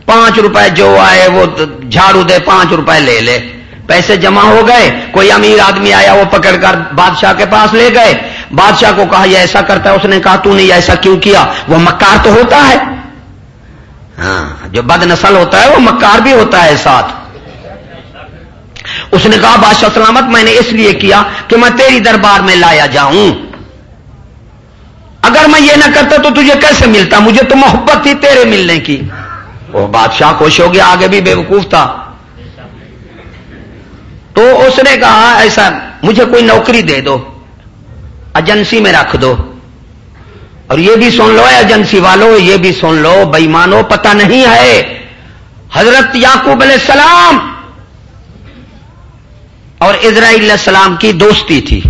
A: پانچ روپے جو آئے وہ جھاڑو دے، پانچ روپے لے لے۔ پیسے جمع ہو گئے، کوئی امیر آدمی آیا، وہ پکڑ کر بادشاہ کے پاس لے گئے۔ بادشاہ کو کہا، یہ ایسا کرتا ہے؟ اس نے کہا، تو نہیں ایسا کیوں کیا؟ وہ مکار تو ہوتا ہے۔ ہاں جو بد نسل ہوتا ہے، وہ مکار بھی ہوتا ہے ساتھ۔ اس نے کہا، بادشاہ سلامت، میں نے اس لیے کیا کہ میں تیری دربار میں لایا جاؤں۔ اگر میں یہ نہ کرتا تو تجھے کیسے ملتا؟ مجھے تو محبت تھی تیرے ملنے کی۔ وہ بادشاہ خوش ہو گیا، آگے بھی بے وقوف تھا۔ تو اس نے کہا، ایسا مجھے کوئی نوکری دے دو، ایجنسی میں رکھ دو۔ اور یہ بھی سن لو، ایجنسی والو، یہ بھی سن لو بےمانو پتہ نہیں ہے۔ حضرت یعقوب علیہ السلام اور اسرائیل علیہ السلام کی دوستی تھی۔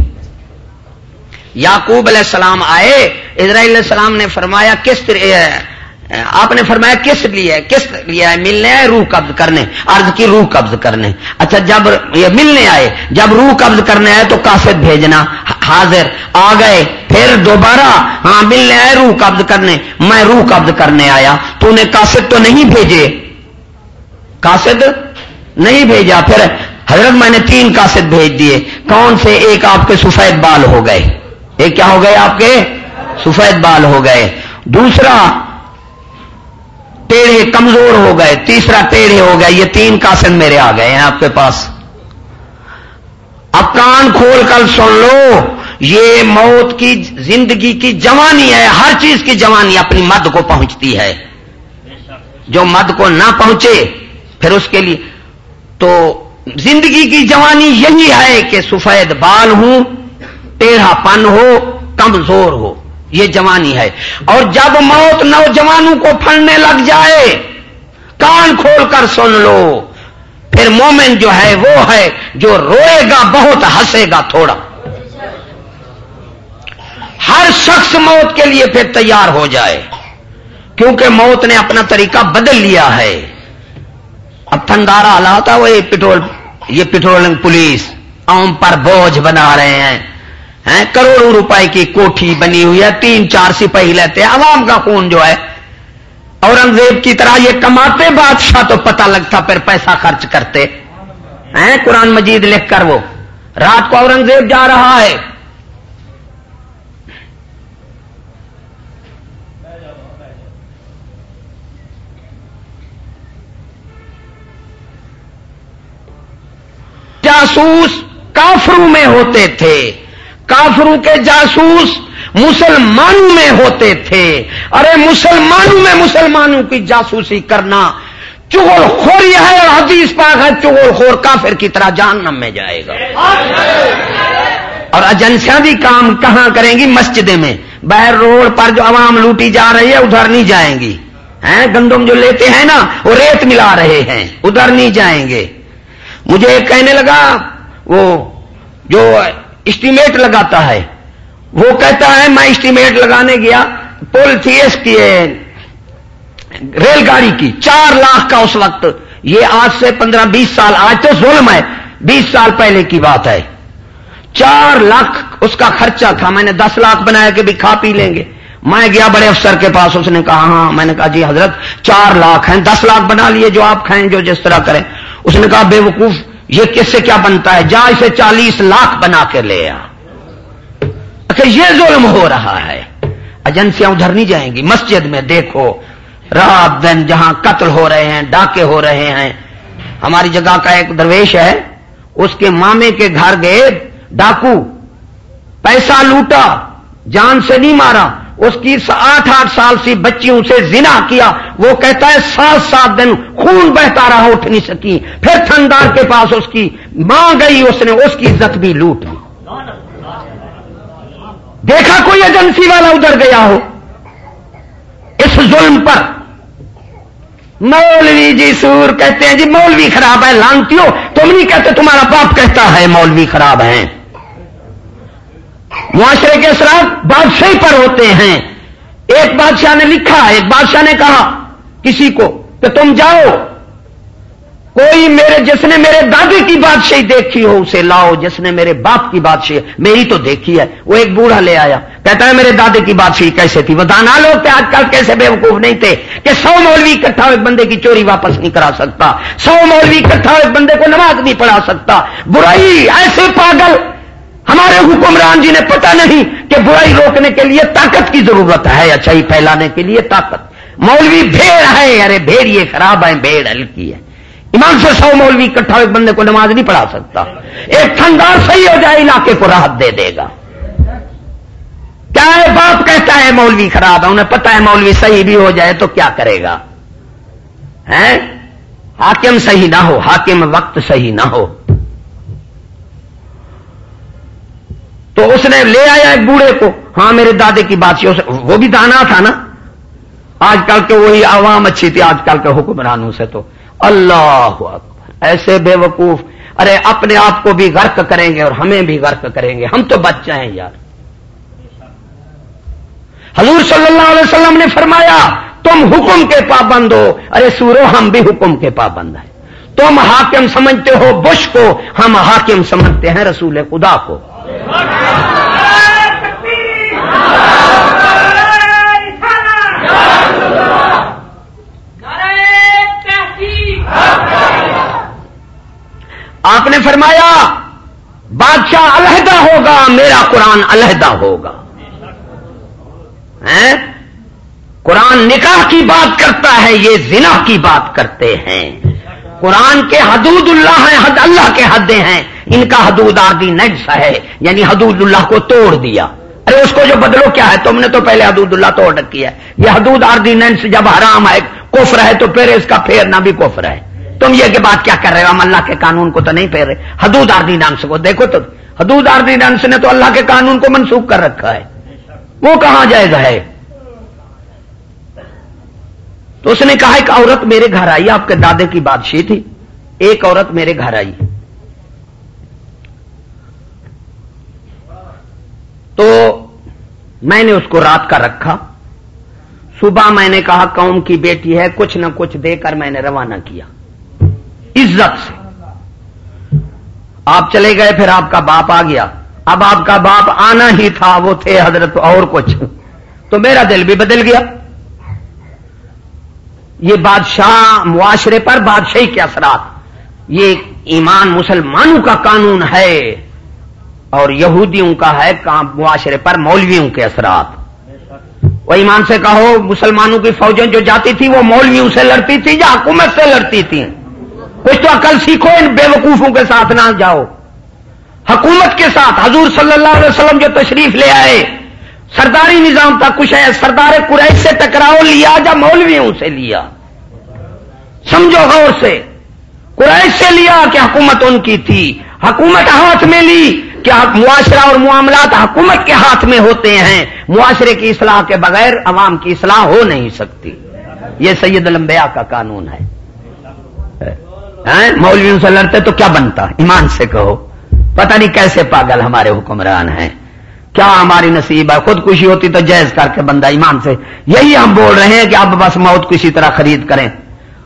A: یعقوب علیہ السلام آئے اسرائیل علیہ السلام نے فرمایا، کس آپ نے فرمایا، کس لیے کس لیے ملنے آئے روح قبض کرنے ارض کی روح قبض کرنے۔ اچھا جب یہ ملنے آئے، جب روح قبض کرنے آئے تو کافت بھیجنا، حاضر، آ گئے، پھر دوبارہ ہاں ملنے آئے روح قبض کرنے، میں روح قبض کرنے آیا۔ تو نے کافت تو نہیں بھیجے۔ کاسد نہیں بھیجا، پھر حضرت میں نے تین کاسد بھیج دیے۔ کون سے؟ ایک آپ کے سفید بال ہو گئے۔ ایک کیا ہو گئے آپ کے؟ سفید بال ہو گئے۔ دوسرا ٹیڑھے کمزور ہو گئے۔ تیسرا ٹیڑھے ہو گئے۔ یہ تین کاسد میرے آ گئے ہیں آپ کے پاس۔ اب کان کھول کر سن لو۔ یہ موت کی زندگی کی جوانی ہے۔ ہر چیز کی جوانی اپنی مد کو پہنچتی ہے۔ جو مد کو نہ پہنچے، پھر اس کے لیے تو زندگی کی جوانی یہی ہے کہ سفید بال ہوں، ٹیڑھا پن ہو، کمزور ہو۔ یہ جوانی ہے۔ اور جب موت نوجوانوں کو پھڑنے لگ جائے، کان کھول کر سن لو۔ پھر مومن جو ہے وہ ہے جو روئے گا، بہت ہنسے گا تھوڑا۔ ہر شخص موت کے لیے پھر تیار ہو جائے۔ کیونکہ موت نے اپنا طریقہ بدل لیا ہے۔ اب تھندارا حال تھا وہ پٹرول، یہ پٹرولنگ پولیس عوام پر بوجھ بنا رہے ہیں، کروڑوں روپے کی کوٹھی بنی ہوئی ہے، تین چار سپاہی لیتے ہیں، عوام کا خون جو ہے۔ اورنگزیب کی طرح یہ کماتے، بادشاہ تو پتہ لگتا، پھر پیسہ خرچ کرتے۔ ہیں، قرآن مجید لکھ کر وہ۔ رات کو اورنگزیب جا رہا ہے۔ جاسوس کافروں میں ہوتے تھے۔ کافروں کے جاسوس مسلمانوں میں ہوتے تھے۔ ارے، مسلمانوں میں مسلمانوں کی جاسوسی کرنا چغل خوری ہے اور حدیث پاک ہے، چغل خور کافر کی طرح جہنم میں جائے گا۔ اور ایجنسیاں بھی کام کہاں کریں گی؟ مسجد میں۔ بہر روڈ پر جو عوام لوٹی جا رہی ہے، ادھر نہیں جائیں گی۔ ہیں، گندم جو لیتے ہیں نا، وہ ریت ملا رہے ہیں، ادھر نہیں جائیں گے۔ مجھے ایک کہنے لگا، وہ جو اسٹیمیٹ لگاتا ہے، وہ کہتا ہے، میں اسٹیمیٹ لگانے گیا پول تھی اس کی ریل گاڑی کی، چار لاکھ کا اس وقت، یہ آج سے پندرہ بیس سال، آج تو ظلم ہے، بیس سال پہلے کی بات ہے۔ چار لاکھ اس کا خرچہ تھا، میں نے دس لاکھ بنایا کہ بھی کھا پی لیں گے۔ میں گیا بڑے افسر کے پاس، اس نے کہا ہاں میں نے کہا جی حضرت، چار لاکھ ہیں، دس لاکھ بنا لیے جو آپ کھائیں، جو جس طرح کریں۔ اس نے کہا بے وقوف یہ کس سے کیا بنتا ہے؟ جا اسے چالیس لاکھ بنا کے لے آ۔ اچھا یہ ظلم ہو رہا ہے۔ ایجنسیاں ادھر نہیں جائیں گی۔ مسجد میں دیکھو، رات دن جہاں قتل ہو رہے ہیں، ڈاکے ہو رہے ہیں۔ ہماری جگہ کا ایک درویش ہے، اس کے مامے کے گھر گئے، ڈاکو، پیسہ لوٹا، جان سے نہیں مارا۔ اس کی آٹھ آٹھ سال سی بچیوں سے زنا کیا۔ وہ کہتا ہے سات سات دن خون بہتا رہا، اٹھ نہیں سکی۔ پھر تھندار کے پاس اس کی ماں گئی، اس نے اس کی عزت بھی لوٹ لی۔ دیکھا کوئی ایجنسی والا ادھر گیا ہو؟ اس ظلم پر۔ مولوی جی سور کہتے ہیں جی مولوی خراب ہے لانتی ہو تم نہیں کہتے تمہارا باپ کہتا ہے، مولوی خراب ہیں۔ معاشرے کے اثرات بادشاہی پر ہوتے ہیں۔ ایک بادشاہ نے لکھا، ایک بادشاہ نے کہا کسی کو کہ تم جاؤ، کوئی میرے، جس نے میرے دادی کی بادشاہی دیکھی ہو اسے لاؤ، جس نے میرے باپ کی بادشاہی، میری تو دیکھی ہے، وہ ایک بوڑھا لے آیا۔ کہتا ہے میرے دادے کی بادشاہی کیسے تھی؟ وہ دانا لوگ تھے آج کل کیسے بے وقوف نہیں تھے کہ سو مولوی اکٹھا ایک بندے کی چوری واپس نہیں کرا سکتا۔ سو مولوی اکٹھا ایک بندے کو نماز نہیں پڑھا سکتا۔ برائی، ایسے پاگل ہمارے حکمران جی نے پتا نہیں کہ برائی روکنے کے لیے طاقت کی ضرورت ہے اچھائی پھیلانے کے لیے طاقت۔ مولوی بھیڑ ہے، ارے بھیڑ یہ خراب ہے، بھیڑ ہلکی ہے۔ ایمان سے سو مولوی اکٹھا ایک بندے کو نماز نہیں پڑھا سکتا۔ ایک تھندار صحیح ہو جائے، علاقے کو راحت دے دے گا۔ کیا ہے؟ باپ کہتا ہے مولوی خراب ہے، انہیں پتا ہے مولوی صحیح بھی ہو جائے تو کیا کرے گا؟ حاکم صحیح نہ ہو، حاکم وقت صحیح نہ ہو۔ تو اس نے لے آیا ایک بوڑھے کو۔ ہاں میرے دادے کی بات وہ بھی دانا تھا نا۔ آج کل کے وہی عوام اچھی تھی، آج کل کے حکمرانوں سے تو۔ اللہ ایسے بے وقوف۔ ارے، اپنے آپ کو بھی غرق کریں گے اور ہمیں بھی غرق کریں گے۔ ہم تو بچ جائیں یار۔ حضور صلی اللہ علیہ وسلم نے فرمایا، تم حکم کے پابند ہو۔ ارے، سورو، ہم بھی حکم کے پابند ہیں۔ تم حاکم سمجھتے ہو، بش کو ہم حاکم سمجھتے ہیں، رسول خدا کو۔ آپ نے فرمایا، بادشاہ علیحدہ ہوگا، میرا قرآن علیحدہ ہوگا۔ قرآن نکاح کی بات کرتا ہے، یہ زنا کی بات کرتے ہیں۔ قرآن کے حدود اللہ ہیں، حد اللہ کے حدیں ہیں۔ ان کا حدود آردی نجس ہے یعنی حدود اللہ کو توڑ دیا۔ ارے اس کو جو بدلو کیا ہے؟ تم نے تو پہلے حدود اللہ توڑ رکھی ہے۔ یہ حدود آردی نجس جب حرام ہے، کفر ہے، تو پھر اس کا پھیرنا بھی کفر ہے۔ تم یہ کہ بات کیا کر رہے ہو؟ ہم اللہ کے قانون کو تو نہیں پھیر رہے۔ حدود آردی ڈانس کو دیکھو تو حدود آردی ڈانس نے تو اللہ کے قانون کو منسوخ کر رکھا ہے۔ وہ کہاں جائے گا ہے؟ تو اس نے کہا، ایک عورت میرے گھر آئی. آپ کے دادے کی بادشاہ تھی۔ ایک عورت میرے گھر آئی۔ تو میں نے اس کو رات کا رکھا۔ صبح میں نے کہا، قوم کی بیٹی ہے، کچھ نہ کچھ دے کر میں نے روانہ کیا۔ عزت سے۔ آپ چلے گئے، پھر آپ کا باپ آ گیا۔ اب آپ کا باپ آنا ہی تھا، وہ تھے حضرت اور کچھ۔ تو میرا دل بھی بدل گیا۔ یہ بادشاہ معاشرے پر بادشاہی کے اثرات. یہ ایمان مسلمانوں کا قانون ہے اور یہودیوں کا ہے معاشرے پر مولویوں کے اثرات. وہ ایمان سے کہو، مسلمانوں کی فوجیں جو جاتی تھی وہ مولویوں سے لڑتی تھی یا حکومت سے لڑتی تھی؟ کچھ تو عقل سیکھو، ان بے وقوفوں کے ساتھ نہ جاؤ. حکومت کے ساتھ حضور صلی اللہ علیہ وسلم جو تشریف لے آئے سرداری نظام تھا، کچھ ہے، سردار قریش سے ٹکراؤ، لیا یا مولویوں سے لیا۔ سمجھو غور سے، قریش سے لیا کہ حکومت ان کی تھی۔ حکومت ہاتھ میں لی کہ معاشرہ اور معاملات حکومت کے ہاتھ میں ہوتے ہیں۔ معاشرے کی اصلاح کے بغیر عوام کی اصلاح ہو نہیں سکتی۔ یہ سید الانبیاء کا قانون ہے۔ مولویوں سے لڑتے تو کیا بنتا؟ ایمان سے کہو۔ پتہ نہیں کیسے پاگل ہمارے حکمران ہیں۔ کیا ہماری نصیب ہے؟ خود کشی ہوتی تو جائز کر کے بندہ ایمان سے۔ یہی ہم بول رہے ہیں کہ اب بس موت کسی طرح خرید کریں۔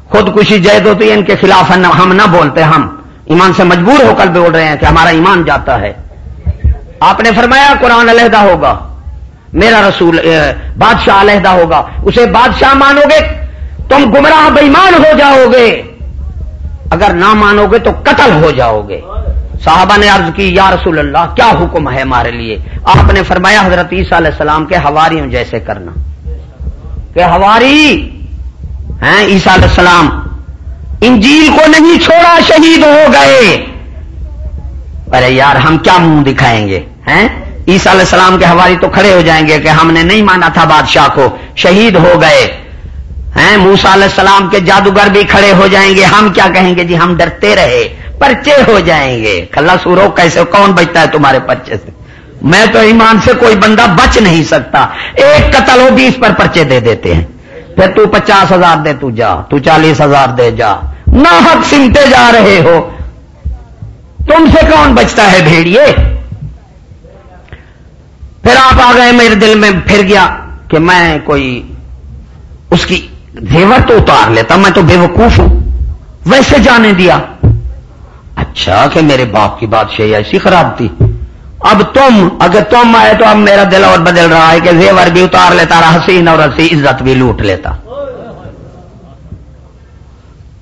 A: خود کشی جائز ہوتی ہے، ان کے خلاف ہم نہ بولتے، ہم ایمان سے مجبور ہو کر بول رہے ہیں کہ ہمارا ایمان جاتا ہے۔ آپ نے فرمایا قرآن علیحدہ ہوگا۔ میرا رسول بادشاہ علیحدہ ہوگا۔ اسے بادشاہ مانو گے تم گمراہ بےمان ہو جاؤ گے اگر نہ مانو گے تو قتل ہو جاؤ گے صحابہ نے عرض کی، یا رسول اللہ، کیا حکم ہے ہمارے لیے؟ آپ نے فرمایا، حضرت عیسیٰ علیہ السلام کے ہواریوں جیسے کرنا۔ کہ ہواری ہیں عیسیٰ علیہ السلام؟ انجیل کو نہیں چھوڑا، شہید ہو گئے۔ ارے یار، ہم کیا منہ دکھائیں گے؟ ہیں؟ عیسیٰ علیہ السلام کے حوالے تو کھڑے ہو جائیں گے کہ ہم نے نہیں مانا تھا بادشاہ کو، شہید ہو گئے۔ ہیں؟ موسا علیہ السلام کے جادوگر بھی کھڑے ہو جائیں گے۔ ہم کیا کہیں گے؟ جی ہم ڈرتے رہے۔ پرچے ہو جائیں گے۔ کھلا سورو کیسے، کون بچتا ہے تمہارے پرچے سے؟ میں تو ایمان سے کوئی بندہ بچ نہیں سکتا۔ ایک قتل ہو بیس پر پرچے دے دیتے ہیں۔ پھر تو پچاس ہزار دے تو جا، تو چالیس ہزار دے جا۔ نہ حق سمتے جا رہے ہو۔ تم سے کون بچتا ہے بھیڑیے؟ پھر آپ آ گئے، میرے دل میں پھر گیا کہ میں کوئی اس کی زیور تو اتار لیتا، میں تو بے وقوف ہوں۔ ویسے جانے دیا۔ اچھا کہ میرے باپ کی بات شہی ایسی خراب تھی۔ اب تم، اگر تم آئے تو اب میرا دل اور بدل رہا ہے کہ زیور بھی اتار لیتا، رہا حسین اور ہسی عزت بھی لوٹ لیتا۔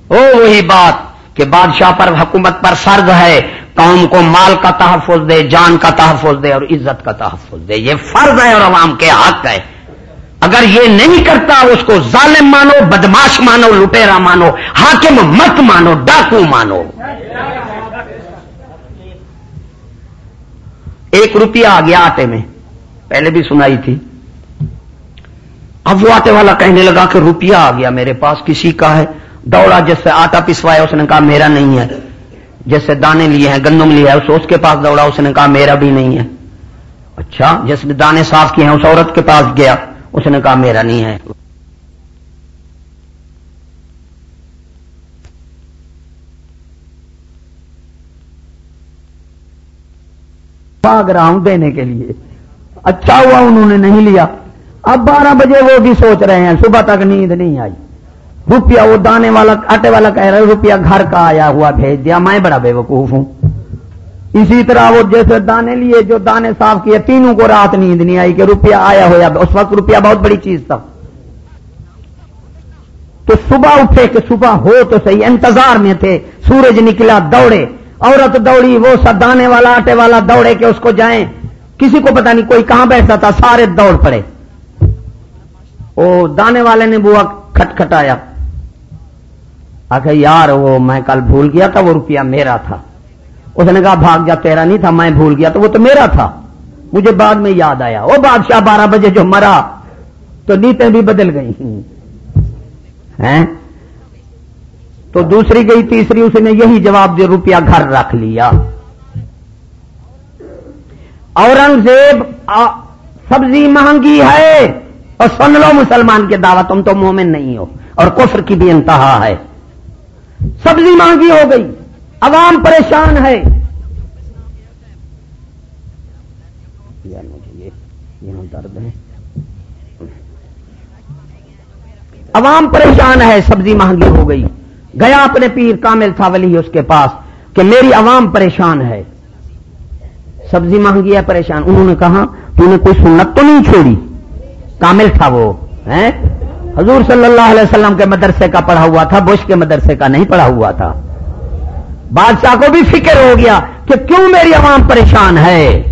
A: او، وہی بات کہ بادشاہ پر، حکومت پر فرض ہے۔ قوم کو مال کا تحفظ دے، جان کا تحفظ دے اور عزت کا تحفظ دے۔ یہ فرض ہے اور عوام کے حق ہے۔ اگر یہ نہیں کرتا، اس کو ظالم مانو، بدماش مانو، لٹیرا مانو، حاکم مت مانو، ڈاکو مانو۔ ایک روپیہ آ گیا آٹے میں۔ پہلے بھی سنائی تھی۔ اب وہ آٹے والا کہنے لگا کہ روپیہ آ گیا میرے پاس، کسی کا ہے۔ دوڑا جس سے آٹا پسوایا اس نے کہا میرا نہیں ہے۔ جیسے دانے لیے ہیں، گندم لیے ہے اس کے پاس دوڑا، اس نے کہا میرا بھی نہیں ہے۔ اچھا جس نے دانے صاف کیے ہیں، اس عورت کے پاس گیا، اس نے کہا میرا نہیں ہے۔ بھاگ رہا ہوں دینے کے لیے۔ اچھا ہوا انہوں نے نہیں لیا۔ اب بارہ بجے وہ بھی سوچ رہے ہیں، صبح تک نیند نہیں آئی۔ روپیہ وہ دانے والا، آٹے والا کہہ رہا ہے، روپیہ گھر کا آیا ہوا بھیج دیا، میں بڑا بے وقوف ہوں۔ اسی طرح وہ جیسے دانے لیے، جو دانے صاف کیے، تینوں کو رات نیند نہیں آئی کہ روپیہ آیا ہوا۔ اس وقت روپیہ بہت بڑی چیز تھا۔ تو صبح اٹھے کہ صبح ہو تو صحیح، انتظار میں تھے۔ سورج نکلا، دوڑے۔ عورت دوڑی، وہ سب دانے والا، آٹے والا دوڑے کہ اس کو جائیں۔ کسی کو پتا نہیں کوئی کہاں بیٹھتا تھا، سارے دوڑ پڑے۔ وہ دانے والے نے بوا کھٹکھٹایا۔ یار، وہ میں کل بھول گیا تھا، وہ روپیہ میرا تھا۔ اس نے کہا، بھاگ جا، تیرا نہیں تھا، میں بھول گیا تو وہ تو میرا تھا۔ مجھے بعد میں یاد آیا، وہ بادشاہ بارہ بجے جو مرا تو نیتیں بھی بدل گئی ہیں؟ تو دوسری گئی تیسری، اس نے یہی جواب دیا، روپیہ گھر رکھ لیا۔ اورنگزیب سبزی مہنگی ہے۔ اور سن لو مسلمان کے دعوت، تم تو مومن نہیں ہو۔ اور کفر کی بھی انتہا ہے۔ سبزی مہنگی ہو گئی۔ عوام پریشان ہے۔ درد ہے۔ عوام پریشان ہے، سبزی مہنگی ہو گئی۔ گیا اپنے پیر کامل تھا ولی اس کے پاس کہ میری عوام پریشان ہے۔ سبزی مہنگی ہے، پریشان۔ انہوں نے کہا، تو نے کوئی سنت تو نہیں چھوڑی؟ کامل تھا وہ حضور صلی اللہ علیہ وسلم کے مدرسے کا پڑھا ہوا تھا، بش کے مدرسے کا نہیں پڑھا ہوا تھا۔ بادشاہ کو بھی فکر ہو گیا کہ کیوں میری عوام پریشان ہے۔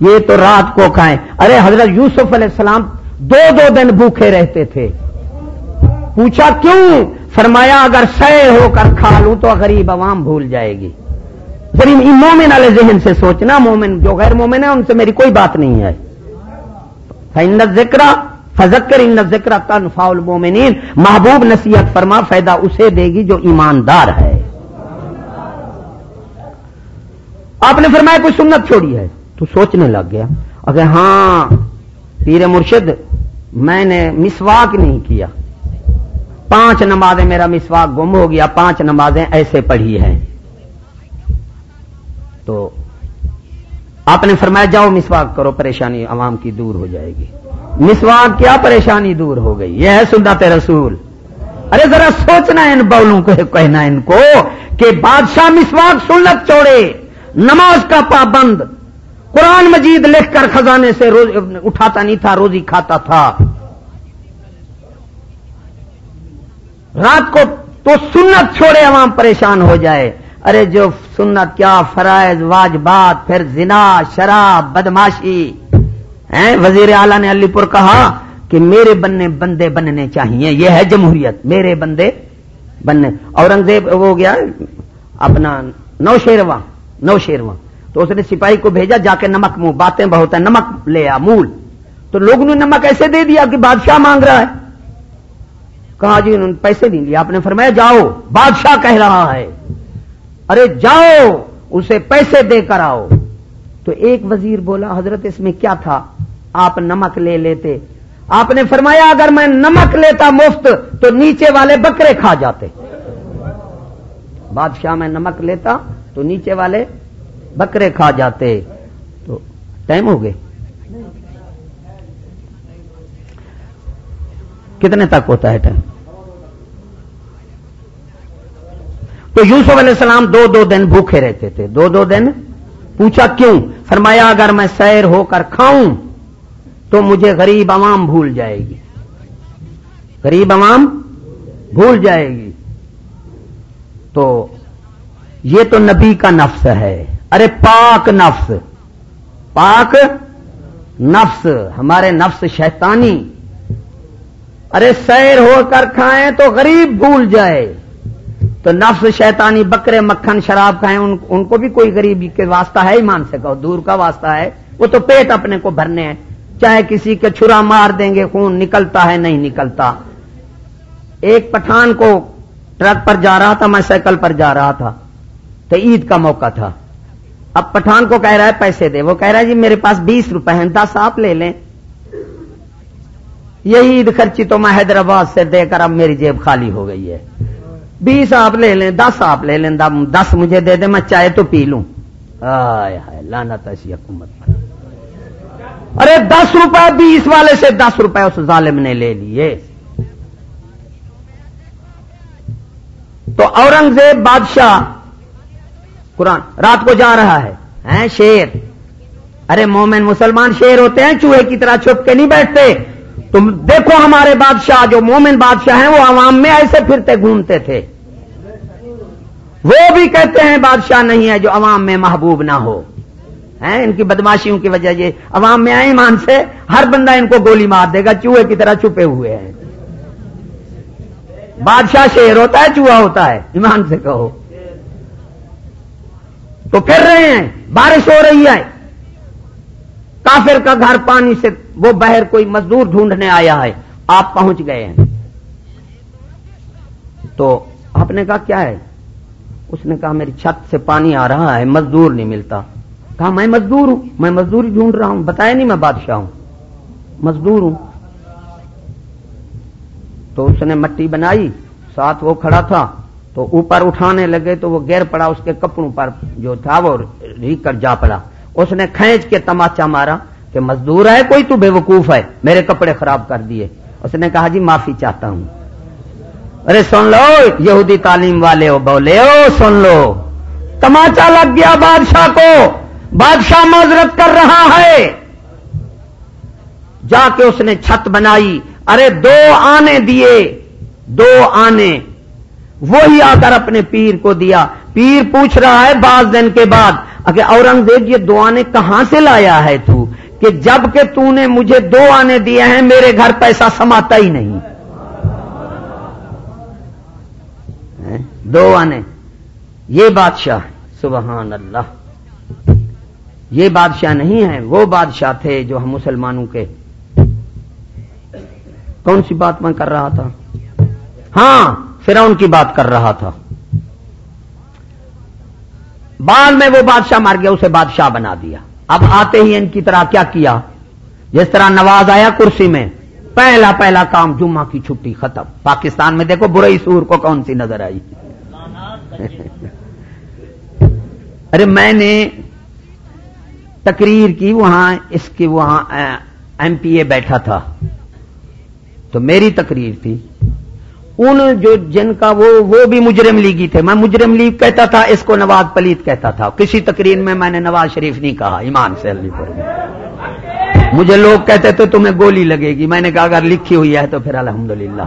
A: یہ تو رات کو کھائیں۔ ارے، حضرت یوسف علیہ السلام دو دو دن بھوکے رہتے تھے۔ پوچھا کیوں؟ فرمایا، اگر سہ ہو کر کھا لوں تو غریب عوام بھول جائے گی۔ غریب مومن والے ذہن سے سوچنا، مومن جو غیر مومن ہے، ان سے میری کوئی بات نہیں ہے۔ ذکر فضکر ان ذکر تن فاول مومنین محبوب نصیحت فرما، فائدہ اسے دے گی جو ایماندار ہے۔ آپ نے فرمایا، کوئی سنت چھوڑی ہے؟ تو سوچنے لگ گیا۔ اگر ہاں پیر مرشد، میں نے مسواک نہیں کیا۔ پانچ نمازیں میرا مسواک گم ہو گیا، پانچ نمازیں ایسے پڑھی ہیں۔ تو آپ نے فرمایا، جاؤ مسواک کرو، پریشانی عوام کی دور ہو جائے گی۔ مسواک کیا پریشانی دور ہو گئی؟ یہ ہے سنت رسول۔ ارے ذرا سوچنا ان بولوں کو، کہنا ان کو کہ بادشاہ مسواک سنت چوڑے نماز کا پابند۔ قرآن مجید لکھ کر خزانے سے روز، اٹھاتا نہیں تھا، روزی کھاتا تھا۔ رات کو تو سنت چھوڑے عوام پریشان ہو جائے۔ ارے جو سنت کیا فرائض، واجبات، پھر زنا، شراب، بدماشی۔ وزیر اعلی نے علی پور کہا کہ میرے بننے بندے بننے چاہیے۔ یہ ہے جمہوریت۔ میرے بندے بننے۔ اورنگزیب ہو گیا اپنا نو شیرواں نو شیرواں تو اس نے سپاہی کو بھیجا، جا کے نمک منہ باتیں بہت ہیں، نمک لے آ، مول۔ تو لوگوں نے نمک ایسے دے دیا کہ بادشاہ مانگ رہا ہے۔ کہا جی انہوں نے پیسے نہیں لیا آپ نے فرمایا، جاؤ، بادشاہ کہہ رہا ہے۔ ارے، جاؤ، اسے پیسے دے کر آؤ۔ تو ایک وزیر بولا، حضرت، اس میں کیا تھا؟ آپ نمک لے لیتے۔ آپ نے فرمایا، اگر میں نمک لیتا مفت، تو نیچے والے بکرے کھا جاتے۔ بادشاہ، میں نمک لیتا تو نیچے والے بکرے کھا جاتے۔ تو ٹائم ہو گئے۔ کتنے تک ہوتا ہے ٹائم؟ تو یوسف علیہ السلام دو دو دن بھوکے رہتے تھے۔ دو دو دن پوچھا کیوں؟ فرمایا، اگر میں سیر ہو کر کھاؤں تو مجھے غریب عوام بھول جائے گی۔ غریب عوام بھول جائے گی۔ تو یہ تو نبی کا نفس ہے۔ ارے، پاک نفس پاک نفس، ہمارے نفس شیطانی۔ ارے سیر ہو کر کھائیں تو غریب بھول جائے۔ تو نفس شیطانی بکرے مکھن شراب کھائیں، ان ان کو بھی کوئی غریب کے واسطہ ہے؟ ہی مان سے کہو، دور کا واسطہ ہے۔ وہ تو پیٹ اپنے کو بھرنے ہیں۔ چاہے کسی کے چھرا مار دیں گے، خون نکلتا ہے، نہیں نکلتا۔ ایک پٹھان کو ٹرک پر جا رہا تھا، میں سائیکل پر جا رہا تھا۔ تو عید کا موقع تھا۔ اب پٹھان کو کہہ رہا ہے، پیسے دے۔ وہ کہہ رہا ہے جی میرے پاس بیس روپے ہیں، دس آپ لے لیں۔ یہی عید خرچی تو میں حیدرآباد سے دے کر اب میری جیب خالی ہو گئی ہے۔ بیس آپ لے لیں، دس آپ لے لیں دس مجھے دے دیں، میں چائے تو پی لوں۔ لانا تسی حکومت۔ ارے دس روپے بیس والے سے دس روپے اس ظالم نے لے لیے۔ تو اورنگزیب بادشاہ، قرآن، رات کو جا رہا ہے شیر۔ ارے مومن مسلمان شیر ہوتے ہیں، چوہے کی طرح چھپ کے نہیں بیٹھتے۔ تم دیکھو ہمارے بادشاہ جو مومن بادشاہ ہیں وہ عوام میں ایسے پھرتے گھومتے تھے۔ وہ بھی کہتے ہیں بادشاہ نہیں ہے جو عوام میں محبوب نہ ہو۔ ان کی بدماشیوں کی وجہ یہ عوام میں آئے ایمان سے ہر بندہ ان کو گولی مار دے گا، چوہے کی طرح چھپے ہوئے ہیں۔ بادشاہ شیر ہوتا ہے، چوہا ہوتا ہے، ایمان سے کہو۔ تو پھر رہے ہیں، بارش ہو رہی ہے۔ کافر کا گھر پانی سے وہ بہر کوئی مزدور ڈھونڈنے آیا ہے۔ آپ پہنچ گئے ہیں۔ تو آپ نے کہا کیا ہے؟ اس نے کہا میری چھت سے پانی آ رہا ہے، مزدور نہیں ملتا۔ کہا میں مزدور ہوں، میں مزدوری ڈھونڈ رہا ہوں، بتایا نہیں میں بادشاہ ہوں۔ مزدور ہوں۔ تو اس نے مٹی بنائی، ساتھ وہ کھڑا تھا۔ تو اوپر اٹھانے لگے تو وہ گر پڑا، اس کے کپڑوں پر جو تھا وہ ریک کر جا پڑا۔ اس نے کھینچ کے تماچا مارا کہ مزدور ہے کوئی تو بے وقوف ہے، میرے کپڑے خراب کر دیے۔ اس نے کہا جی معافی چاہتا ہوں۔ ارے، سن لو، یہودی تعلیم والے ہو، بولے ہو، سن لو۔ تماچا لگ گیا بادشاہ کو۔ بادشاہ معذرت کر رہا ہے۔ جا کے اس نے چھت بنائی۔ ارے، دو آنے دیے۔ دو آنے۔ وہی آ کر اپنے پیر کو دیا۔ پیر پوچھ رہا ہے بعض دن کے بعد اگر اورنگزیب یہ دو آنے کہاں سے لایا ہے تو؟ کہ جبکہ تو نے مجھے دو آنے دیے ہیں، میرے گھر پیسہ سماتا ہی نہیں۔ دو آنے۔ یہ بادشاہ، سبحان اللہ۔ یہ بادشاہ نہیں ہے وہ بادشاہ تھے جو ہم مسلمانوں کے۔ کون سی بات میں کر رہا تھا؟ ہاں۔ فرعون کی بات کر رہا تھا۔ بعد میں وہ بادشاہ مار گیا، اسے بادشاہ بنا دیا۔ اب آتے ہی ان کی طرح کیا کیا؟ جس طرح نواز آیا کرسی میں، پہلا پہلا کام جمعہ کی چھٹی ختم۔ پاکستان میں دیکھو برئی سور کو کون سی نظر آئی۔ ارے میں نے تقریر کی، وہاں اس کی، وہاں ایم پی اے بیٹھا تھا۔ تو میری تقریر تھی۔ ان جو جن کا وہ وہ بھی مجرم لیگی تھے۔ میں مجرم لیگ کہتا تھا، اس کو نواز پلیت کہتا تھا۔ کسی تقریر میں میں نے نواز شریف نہیں کہا، ایمان سے علی پور مجھے لوگ کہتے تھے، تمہیں گولی لگے گی۔ میں نے کہا، اگر لکھی ہوئی ہے تو پھر الحمدللہ۔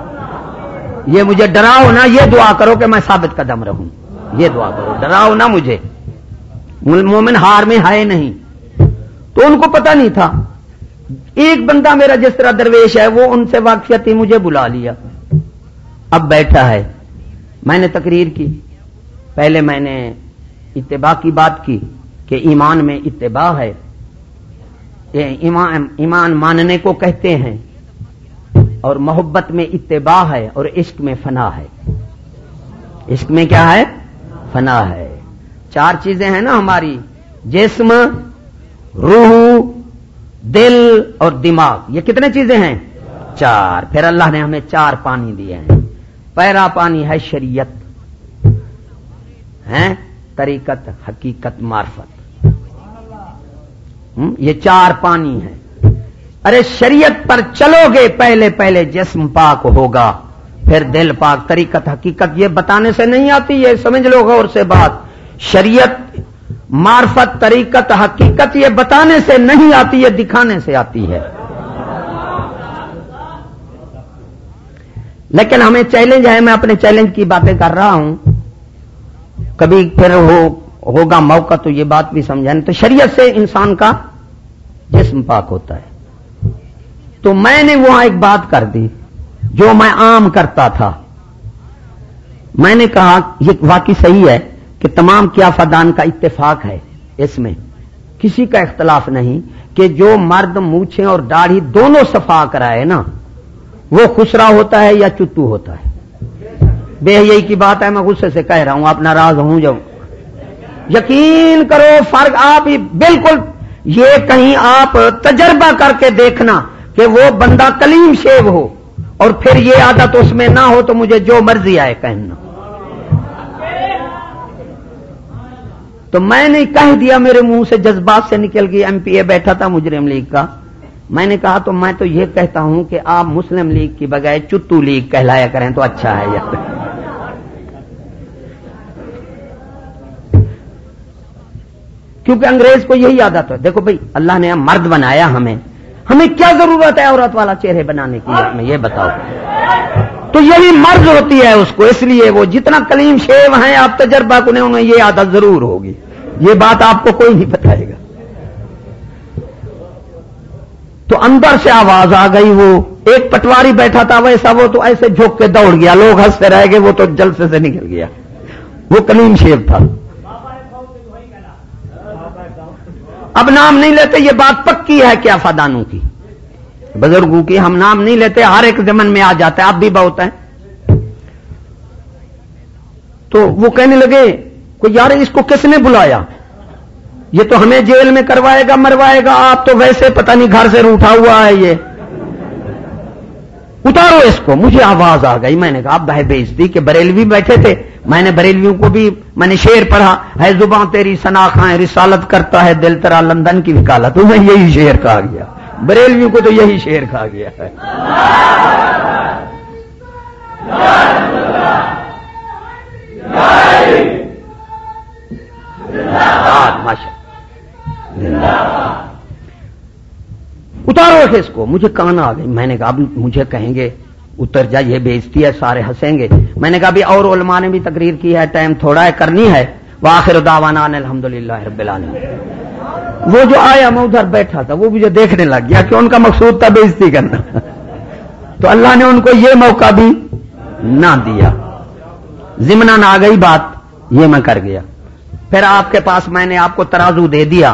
A: یہ مجھے ڈراؤ نا یہ دعا کرو کہ میں ثابت قدم رہوں۔ یہ دعا کرو، ڈراؤ نا مجھے۔ مومن ہار میں ہے نہیں۔ تو ان کو پتا نہیں تھا۔ ایک بندہ میرا جس طرح درویش ہے، وہ ان سے واقفیت ہی مجھے بلا لیا۔ اب بیٹھا ہے۔ میں نے تقریر کی۔ پہلے میں نے اتباع کی بات کی کہ ایمان میں اتباع ہے۔ ایمان ماننے کو کہتے ہیں۔ اور محبت میں اتباع ہے اور عشق میں فنا ہے۔ عشق میں کیا ہے؟ فنا ہے۔ چار چیزیں ہیں نا ہماری۔ جسم، روح، دل اور دماغ۔ یہ کتنے چیزیں ہیں؟ چار۔ پھر اللہ نے ہمیں چار پانی دیے ہیں۔ پہلا پانی ہے شریعت۔ ہے طریقت، حقیقت، معرفت۔ یہ چار پانی ہے ارے شریعت پر چلو گے پہلے پہلے جسم پاک ہوگا۔ پھر دل پاک، طریقت، حقیقت یہ بتانے سے نہیں آتی، یہ سمجھ لو غور سے بات۔ شریعت، معرفت، طریقت، حقیقت یہ بتانے سے نہیں آتی، یہ دکھانے سے آتی ہے۔ لیکن ہمیں چیلنج ہے، میں اپنے چیلنج کی باتیں کر رہا ہوں۔ کبھی پھر ہو، ہوگا موقع تو یہ بات بھی سمجھائیں تو شریعت سے انسان کا جسم پاک ہوتا ہے۔ تو میں نے وہاں ایک بات کر دی، جو میں عام کرتا تھا۔ میں نے کہا، یہ واقعی صحیح ہے کہ تمام کیا فدان کا اتفاق ہے اس میں۔ کسی کا اختلاف نہیں کہ جو مرد موچھیں اور داڑھی دونوں صفا کرائے نا۔ وہ خسرا ہوتا ہے یا چتو ہوتا ہے؟ بے یہی کی بات ہے، میں غصے سے کہہ رہا ہوں، آپ ناراض ہوں جب۔ یقین کرو، فرق آپ بالکل۔ یہ کہیں آپ تجربہ کر کے دیکھنا کہ وہ بندہ کلیم شیو ہو اور پھر یہ عادت اس میں نہ ہو تو مجھے جو مرضی آئے کہنا۔ تو میں نے کہہ دیا، میرے منہ سے جذبات سے نکل گئی ایم پی اے بیٹھا تھا مجرم لیگ کا۔ میں نے کہا تو میں تو یہ کہتا ہوں کہ آپ مسلم لیگ کی بجائے چتو لیگ کہلایا کریں تو اچھا ہے یہ۔ کیونکہ انگریز کو یہی عادت ہے۔ دیکھو بھائی، اللہ نے مرد بنایا ہمیں۔ ہمیں کیا ضرورت ہے عورت والا چہرے بنانے کی؟ میں یہ بتاؤ۔ تو یہی مرد ہوتی ہے اس کو، اس لیے وہ جتنا کلیم شیو ہیں، آپ تجربہ کو نہیں یہ عادت ضرور ہوگی۔ یہ بات آپ کو کوئی نہیں بتائے گا۔ تو اندر سے آواز آ گئی وہ۔ ایک پٹواری بیٹھا تھا ویسا، وہ تو ایسے جھوک کے دوڑ گیا۔ لوگ ہنستے رہ گئے، وہ تو جلسے سے نکل گیا۔ وہ کلیم شیب تھا۔ اب نام نہیں لیتے، یہ بات پکی ہے کیا فادانوں کی؟ بزرگوں کی، ہم نام نہیں لیتے، ہر ایک زمن میں آ جاتا ہے آپ بھی بہت ہیں۔ تو وہ کہنے لگے کوئی یار اس کو کس نے بلایا؟ یہ تو ہمیں جیل میں کروائے گا مروائے گا آپ تو ویسے پتہ نہیں گھر سے روٹا ہوا ہے یہ اتارو اس کو مجھے آواز آ گئی میں نے کہا بہ بیچتی کہ بریلوی بیٹھے تھے میں نے بریلویوں کو بھی میں نے شیر پڑھا ہے زباں تیری سناخائیں رسالت کرتا ہے دل ترا لندن کی وکالت میں یہی شیر کہا گیا بریلویوں کو تو یہی شیر کھا گیا ہے اتارو اس کو۔ مجھے کان آ گئی۔ میں نے کہا مجھے کہیں گے، اتر جا، یہ بیچتی ہے، سارے ہنسیں گے۔ میں نے کہا بھی اور علماء نے بھی تقریر کی ہے، ٹائم تھوڑا ہے، کرنی ہے۔ وہ آخر الحمد للہ رب العالمین۔ وہ جو آیا، میں ادھر بیٹھا تھا، وہ مجھے دیکھنے لگ گیا کہ ان کا مقصود تھا بیزتی کرنا۔ تو اللہ نے ان کو یہ موقع بھی نہ دیا۔ ضمن آ گئی بات، یہ میں کر گیا۔ پھر آپ کے پاس میں نے آپ کو ترازو دے دیا۔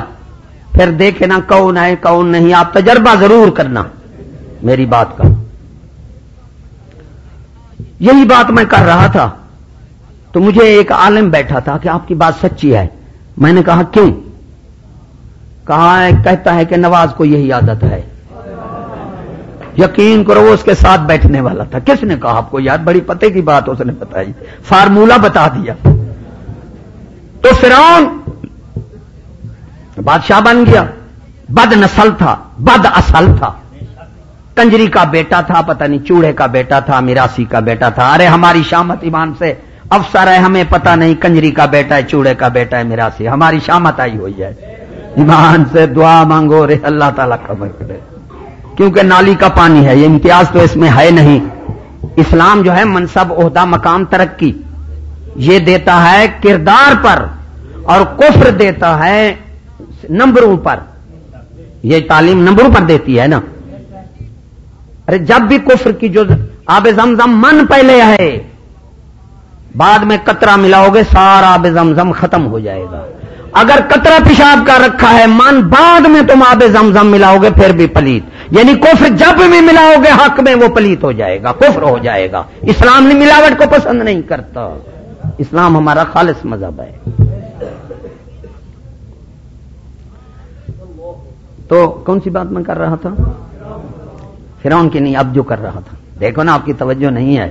A: پھر دیکھے نا کون ہے، کون نہیں، آپ تجربہ ضرور کرنا۔ میری بات کا۔ یہی بات میں کر رہا تھا۔ تو مجھے ایک عالم بیٹھا تھا کہ آپ کی بات سچی ہے۔ میں نے کہا، کیوں؟ کہا ہے، کہتا ہے کہ نواز کو یہی عادت ہے۔ یقین کرو، وہ اس کے ساتھ بیٹھنے والا تھا۔ کس نے کہا آپ کو؟ یاد بڑی پتے کی بات اس نے بتائی۔ فارمولا بتا دیا۔ تو فرعون بادشاہ بن گیا۔ بد نسل تھا، بد اصل تھا۔ کنجری کا بیٹا تھا، پتہ نہیں چوڑے کا بیٹا تھا میراسی کا بیٹا تھا۔ ارے ہماری شامت ایمان سے افسر ہے ہمیں پتہ نہیں کنجری کا بیٹا ہے، چوڑے کا بیٹا ہے میراسی ہماری شامت آئی ہوئی ہے۔ ایمان سے دعا مانگو رے اللہ تعالیٰ کا کرے کیونکہ نالی کا پانی ہے، یہ امتیاز تو اس میں ہے نہیں۔ اسلام جو ہے منصب، عہدہ، مقام، ترقی، یہ دیتا ہے کردار پر اور کفر دیتا ہے نمبروں پر۔ یہ تعلیم نمبروں پر دیتی ہے نا۔ ارے جب بھی کفر کی جو آب زمزم من پہلے ہے، بعد میں کترا ملاؤ گے، سارا آب زمزم ختم ہو جائے گا۔ اگر کترا پیشاب کا رکھا ہے، من بعد میں تم آب زمزم ملاؤ گے، پھر بھی پلیت۔ یعنی کفر جب بھی ملاؤ گے، حق میں وہ پلیت ہو جائے گا، کفر ہو جائے گا۔ اسلام نے ملاوٹ کو پسند نہیں کرتا۔ اسلام ہمارا خالص مذہب ہے۔ تو کون سی بات میں کر رہا تھا؟ فرعون کی نہیں، اب جو کر رہا تھا۔ دیکھو نا، آپ کی توجہ نہیں ہے۔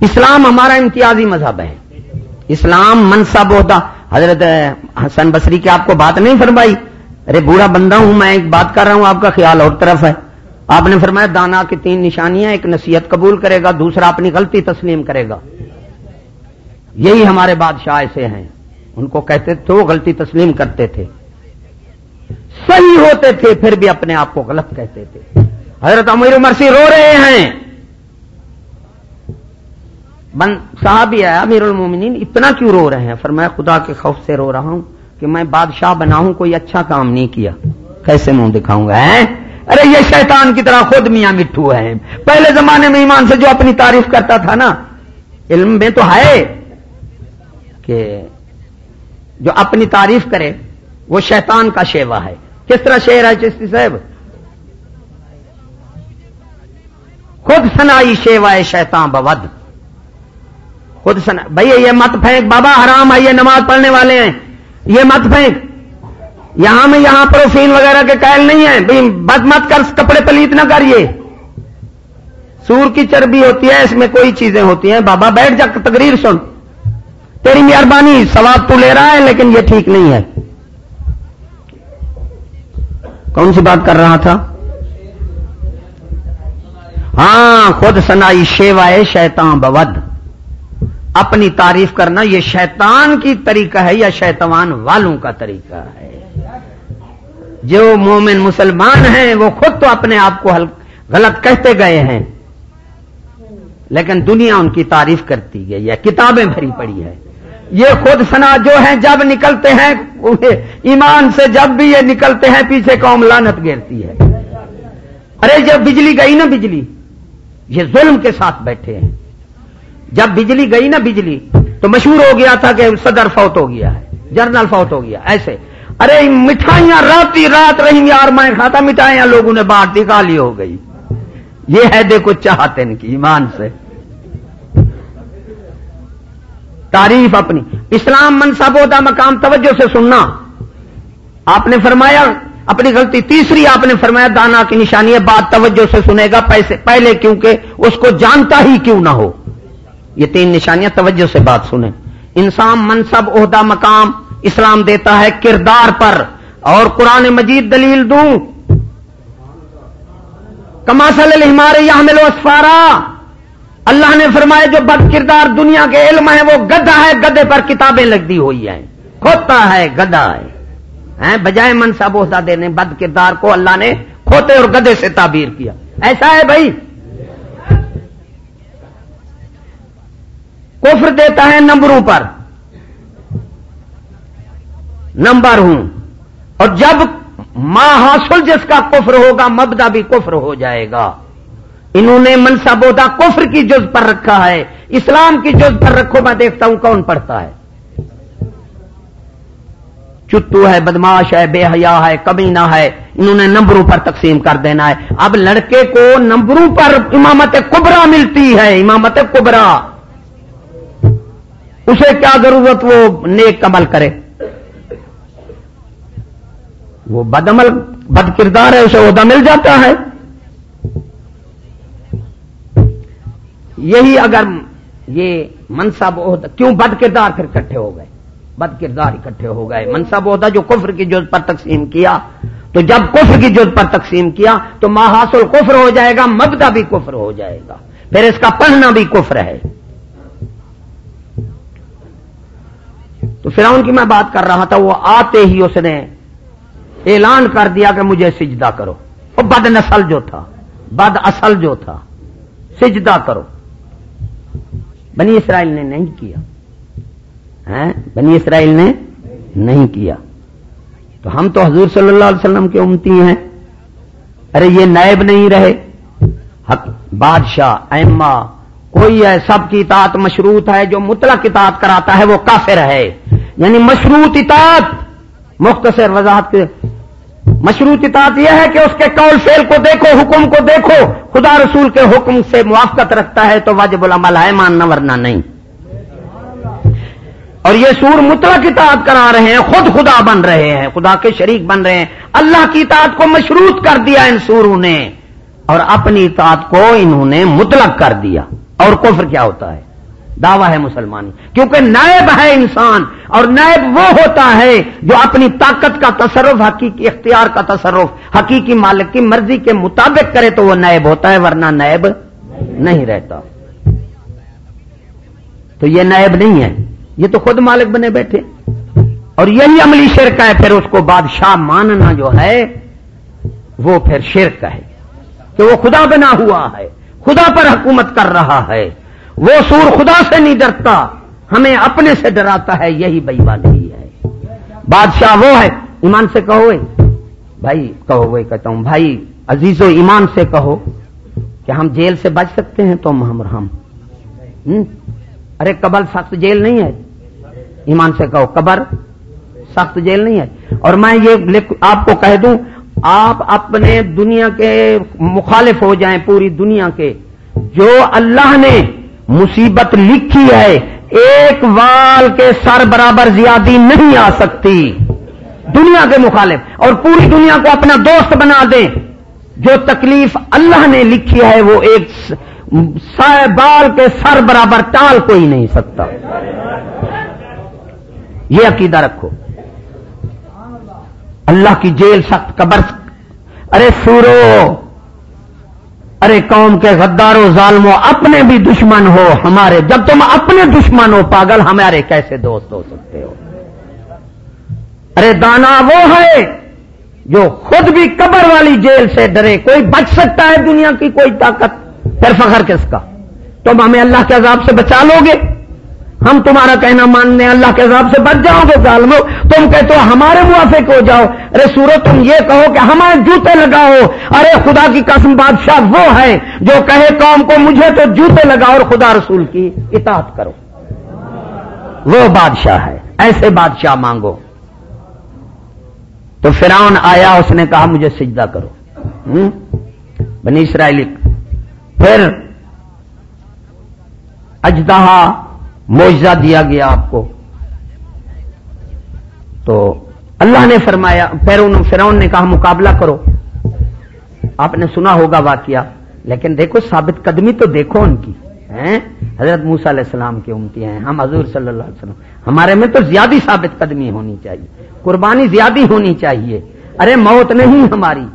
A: اسلام ہمارا امتیازی مذہب ہے۔ اسلام منصب ہوتا حضرت حسن بصری کی آپ کو بات نہیں فرمائی۔ ارے بوڑھا بندہ ہوں، میں ایک بات کر رہا ہوں، آپ کا خیال اور طرف ہے۔ آپ نے فرمایا، دانا کی تین نشانیاں، ایک نصیحت قبول کرے گا، دوسرا اپنی غلطی تسلیم کرے گا۔ یہی ہمارے بادشاہ ایسے ہیں۔ ان کو کہتے تھے، وہ غلطی تسلیم کرتے تھے۔ صحیح ہوتے تھے، پھر بھی اپنے آپ کو غلط کہتے تھے۔ حضرت امیر مرسی رو رہے ہیں۔ صاحب ہی آیا امیر المومنین اتنا کیوں رو رہے ہیں؟ فرمایا، خدا کے خوف سے رو رہا ہوں کہ میں بادشاہ بنا ہوں کوئی اچھا کام نہیں کیا۔ کیسے منہ دکھاؤں گا ارے، یہ شیطان کی طرح خود میاں مٹھو ہے۔ پہلے زمانے میں ایمان سے جو اپنی تعریف کرتا تھا نا، علم میں تو ہے کہ جو اپنی تعریف کرے، وہ شیطان کا شیوا ہے۔ کس طرح شعر ہے چشتی صاحب؟ خود سنائی شیوا ہے شیطان بود خود سنا بھائی یہ مت پھینک، بابا حرام ہے، یہ نماز پڑھنے والے ہیں۔ یہ مت پھینک۔ یہاں میں یہاں پروفین وغیرہ کے قائل نہیں ہے بد مت کر، کپڑے پلیت نہ کریے سور کی چربی ہوتی ہے، اس میں کوئی چیزیں ہوتی ہیں۔ بابا بیٹھ جا، تقریر سن۔ تیری مہربانی سواب تو لے رہا ہے، لیکن یہ ٹھیک نہیں ہے۔ کون سی بات کر رہا تھا؟ ہاں خود سنائی، شیوائے شیطان بود۔ اپنی تعریف کرنا، یہ شیطان کی طریقہ ہے، یا شیطان والوں کا طریقہ ہے؟ جو مومن مسلمان ہیں، وہ خود تو اپنے آپ کو غلط کہتے گئے ہیں۔ لیکن دنیا ان کی تعریف کرتی ہے، یا کتابیں بھری پڑی ہے۔ یہ خود سنا جو ہیں، جب نکلتے ہیں، ایمان سے جب بھی یہ نکلتے ہیں، پیچھے قوم لانت گھیرتی ہے۔ ارے، جب بجلی گئی نا بجلی، یہ ظلم کے ساتھ بیٹھے ہیں۔ جب بجلی گئی نا بجلی، تو مشہور ہو گیا تھا کہ صدر فوت ہو گیا ہے، جنرل فوت ہو گیا، ایسے۔ ارے مٹھائیاں رات ہی رات رہی، یار، میں کھاتا، مٹھائیاں لوگوں نے بانٹ دی کالی ہو گئی۔ یہ ہے، دیکھو چاہتے ان کی ایمان سے۔ تعریف اپنی۔ اسلام منصب ہوتا مقام توجہ سے سننا۔ آپ نے فرمایا، اپنی غلطی تیسری آپ نے فرمایا، دانا کی نشانی ہے، بات توجہ سے سنے گا پیسے۔ پہلے کیونکہ اس کو جانتا ہی کیوں نہ ہو۔ یہ تین نشانیاں توجہ سے بات سنیں۔ انسان منصب عہدہ مقام اسلام دیتا ہے کردار پر۔ اور قرآن مجید دلیل دوں۔ کماسل ہمارے یہاں ملو اسفارا۔ اللہ نے فرمایا جو بد کردار دنیا کے علم ہے وہ گدا ہے گدے پر کتابیں لگ دی ہوئی ہیں۔ کھوتا ہے گدا ہے۔ بجائے منصب عہدہ دینے بد کردار کو اللہ نے کھوتے اور گدے سے تعبیر کیا۔ ایسا ہے بھائی؟ کفر دیتا ہے نمبروں پر۔ نمبر ہوں۔ اور جب ماں حاصل جس کا کفر ہوگا مبدا بھی کفر ہو جائے گا۔ انہوں نے منصب ہوتا کفر کی جز پر رکھا ہے، اسلام کی جز پر رکھو، میں دیکھتا ہوں کون پڑھتا ہے۔ چتو ہے، بدماش ہے، بے حیا ہے، کمینہ ہے، انہوں نے نمبروں پر تقسیم کر دینا ہے۔ اب لڑکے کو نمبروں پر امامت کبرا ملتی ہے، امامت کبرا۔ اسے کیا ضرورت؟ وہ نیک عمل کرے۔ وہ بد عمل، بد کردار ہے، اسے عہدہ مل جاتا ہے۔ یہی اگر یہ منصب عہدہ کیوں بد کردار پھر کٹھے ہو گئے؟ بد کردار اکٹھے ہو گئے۔ منصب عہدہ جو کفر کی جز پر تقسیم کیا۔ تو جب کفر کی جز پر تقسیم کیا، تو محاصل کفر ہو جائے گا، مبدا بھی کفر ہو جائے گا۔ پھر اس کا پڑھنا بھی کفر ہے۔ تو فرعون کی میں بات کر رہا تھا، وہ آتے ہی اس نے اعلان کر دیا کہ مجھے سجدہ کرو۔ وہ بد نسل جو تھا، بد اصل جو تھا، سجدہ کرو۔ بنی اسرائیل نے نہیں کیا۔ ہاں؟ بنی اسرائیل نے نہیں کیا۔ تو ہم تو حضور صلی اللہ علیہ وسلم کے امتی ہیں۔ ارے، یہ نائب نہیں رہے۔ بادشاہ ایما کوئی ہے سب کی اطاعت مشروط ہے، جو مطلق اطاعت کراتا ہے، وہ کافر ہے۔ یعنی مشروط اطاعت، مختصر وضاحت کے مشروط اطاعت یہ ہے کہ اس کے قول فیل کو دیکھو، حکم کو دیکھو۔ خدا رسول کے حکم سے موافقت رکھتا ہے تو واجب العمل ہے، ماننا ورنہ نہیں۔ اور یہ سور مطلق اطاعت کرا رہے ہیں، خود خدا بن رہے ہیں، خدا کے شریک بن رہے ہیں۔ اللہ کی اطاعت کو مشروط کر دیا ان سوروں نے۔ اور اپنی اطاعت کو انہوں نے مطلق کر دیا۔ اور کفر کیا ہوتا ہے؟ دعویٰ ہے مسلمانی کیونکہ نائب ہے انسان اور نائب وہ ہوتا ہے جو اپنی طاقت کا تصرف، حقیقی اختیار کا تصرف، حقیقی مالک کی مرضی کے مطابق کرے تو وہ نائب ہوتا ہے، ورنہ نائب نہیں رہتا۔ تو یہ نائب نہیں ہے، یہ تو خود مالک بنے بیٹھے۔ اور یہی عملی شرک ہے، پھر اس کو بادشاہ ماننا جو ہے، وہ پھر شرک ہے کہ وہ خدا بنا ہوا ہے، خدا پر حکومت کر رہا ہے۔ وہ سور خدا سے نہیں ڈرتا، ہمیں اپنے سے ڈراتا ہے، یہی بئی ہی ہے۔ بادشاہ وہ ہے، ایمان سے کہو بھائی، کہو وہ کہتا ہوں، بھائی، عزیز و ایمان سے کہو کہ ہم جیل سے بچ سکتے ہیں تو ہم ہم ارے، قبر سخت جیل نہیں ہے۔ ایمان سے کہو، قبر سخت جیل نہیں ہے۔ اور میں یہ آپ کو کہہ دوں، آپ اپنے دنیا کے مخالف ہو جائیں، پوری دنیا کے۔ جو اللہ نے مصیبت لکھی ہے، ایک وال کے سر برابر زیادی نہیں آ سکتی۔ دنیا کے مخالف، اور پوری دنیا کو اپنا دوست بنا دیں۔ جو تکلیف اللہ نے لکھی ہے، وہ ایک بال کے سر برابر ٹال کوئی نہیں سکتا۔ یہ عقیدہ رکھو۔ اللہ کی جیل سخت قبر، ارے سورو ارے قوم کے غداروں ظالموں اپنے بھی دشمن ہو ہمارے۔ جب تم اپنے دشمن ہو، پاگل، ہمارے کیسے دوست ہو سکتے ہو؟ ارے دانا وہ ہے جو خود بھی قبر والی جیل سے ڈرے۔ کوئی بچ سکتا ہے دنیا کی کوئی طاقت، پھر فخر کس کا؟ تم ہمیں اللہ کے عذاب سے بچا لو گے۔ ہم تمہارا کہنا ماننے اللہ کے عذاب سے بچ جاؤ گے ظالمو تم کہتے ہو ہمارے موافق ہو جاؤ۔ ارے سورت تم یہ کہو کہ ہمارے جوتے لگاؤ۔ ارے خدا کی قسم، بادشاہ وہ ہے جو کہے قوم کو مجھے تو جوتے لگاؤ اور خدا رسول کی اطاعت کرو۔ وہ بادشاہ ہے۔ ایسے بادشاہ مانگو۔ تو فرعون آیا، اس نے کہا مجھے سجدہ کرو۔ بنی اسرائیلی پھر اجدہا موجہ دیا گیا آپ کو۔ تو اللہ نے فرمایا، پیرون فرون نے کہا، مقابلہ کرو۔ آپ نے سنا ہوگا واقعہ، لیکن دیکھو، ثابت قدمی تو دیکھو ان کی۔ حضرت موسا علیہ السلام کی امتی ہیں۔ ہم حضور صلی اللہ علیہ وسلم، ہمارے میں تو زیادہ ثابت قدمی ہونی چاہیے۔ قربانی زیادہ ہونی چاہیے۔ ارے، موت نہیں ہماری۔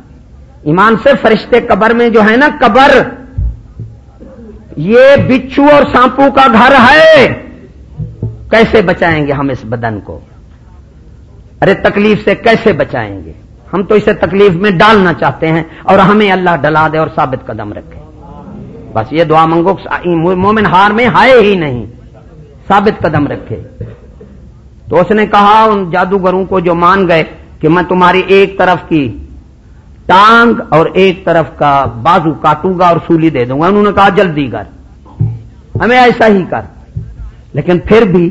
A: ایمان سے فرشتے قبر میں جو ہے نا، قبر۔ یہ بچھو اور سانپو کا گھر ہے۔ کیسے بچائیں گے ہم اس بدن کو؟ ارے تکلیف سے کیسے بچائیں گے؟ ہم تو اسے تکلیف میں ڈالنا چاہتے ہیں اور ہمیں اللہ ڈلا دے اور ثابت قدم رکھے۔ بس یہ دعا منگو مومن ہار میں ہائے ہی نہیں، ثابت قدم رکھے۔ تو اس نے کہا ان جادوگروں کو جو مان گئے کہ میں تمہاری ایک طرف کی ٹانگ اور ایک طرف کا بازو کاٹوں گا اور سولی دے دوں گا۔ انہوں نے کہا، جلدی کر، ہمیں ایسا ہی کر۔ لیکن پھر بھی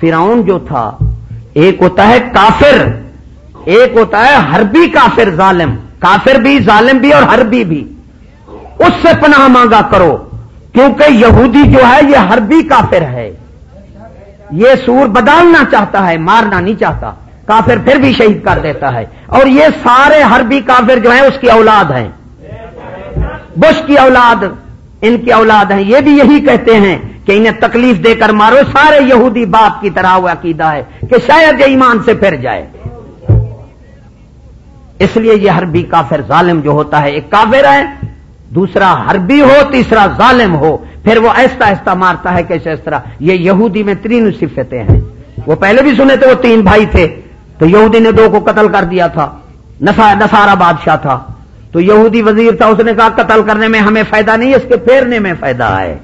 A: فراؤن جو تھا، ایک ہوتا ہے کافر، ایک ہوتا ہے ہربی کافر ظالم، کافر بھی، ظالم بھی اور ہربی بھی۔ اس سے پناہ مانگا کرو، کیونکہ یہودی جو ہے، یہ ہربی کافر ہے۔ یہ سور بدالنا چاہتا ہے، مارنا نہیں چاہتا۔ کافر پھر بھی شہید کر دیتا ہے۔ اور یہ سارے ہربی کافر جو ہیں، اس کی اولاد ہیں۔ بش کی اولاد ان کی اولاد ہیں، یہ بھی یہی کہتے ہیں کہ انہیں تکلیف دے کر مارو، سارے یہودی باپ کی طرح ہوا عقیدہ ہے کہ شاید یہ ایمان سے پھر جائے۔ اس لیے یہ ہربی کافر ظالم جو ہوتا ہے، ایک کافر ہے، دوسرا ہربی ہو، تیسرا ظالم ہو۔ پھر وہ ایسا ایسا مارتا ہے کیسے اس طرح یہ یہودی میں تین صفتیں ہیں۔ وہ پہلے بھی سنے تھے، وہ تین بھائی تھے۔ تو یہودی نے دو کو قتل کر دیا تھا نسارا بادشاہ تھا۔ تو یہودی وزیر تھا، اس نے کہا قتل کرنے میں ہمیں فائدہ نہیں، اس کے پھیرنے میں فائدہ ہے۔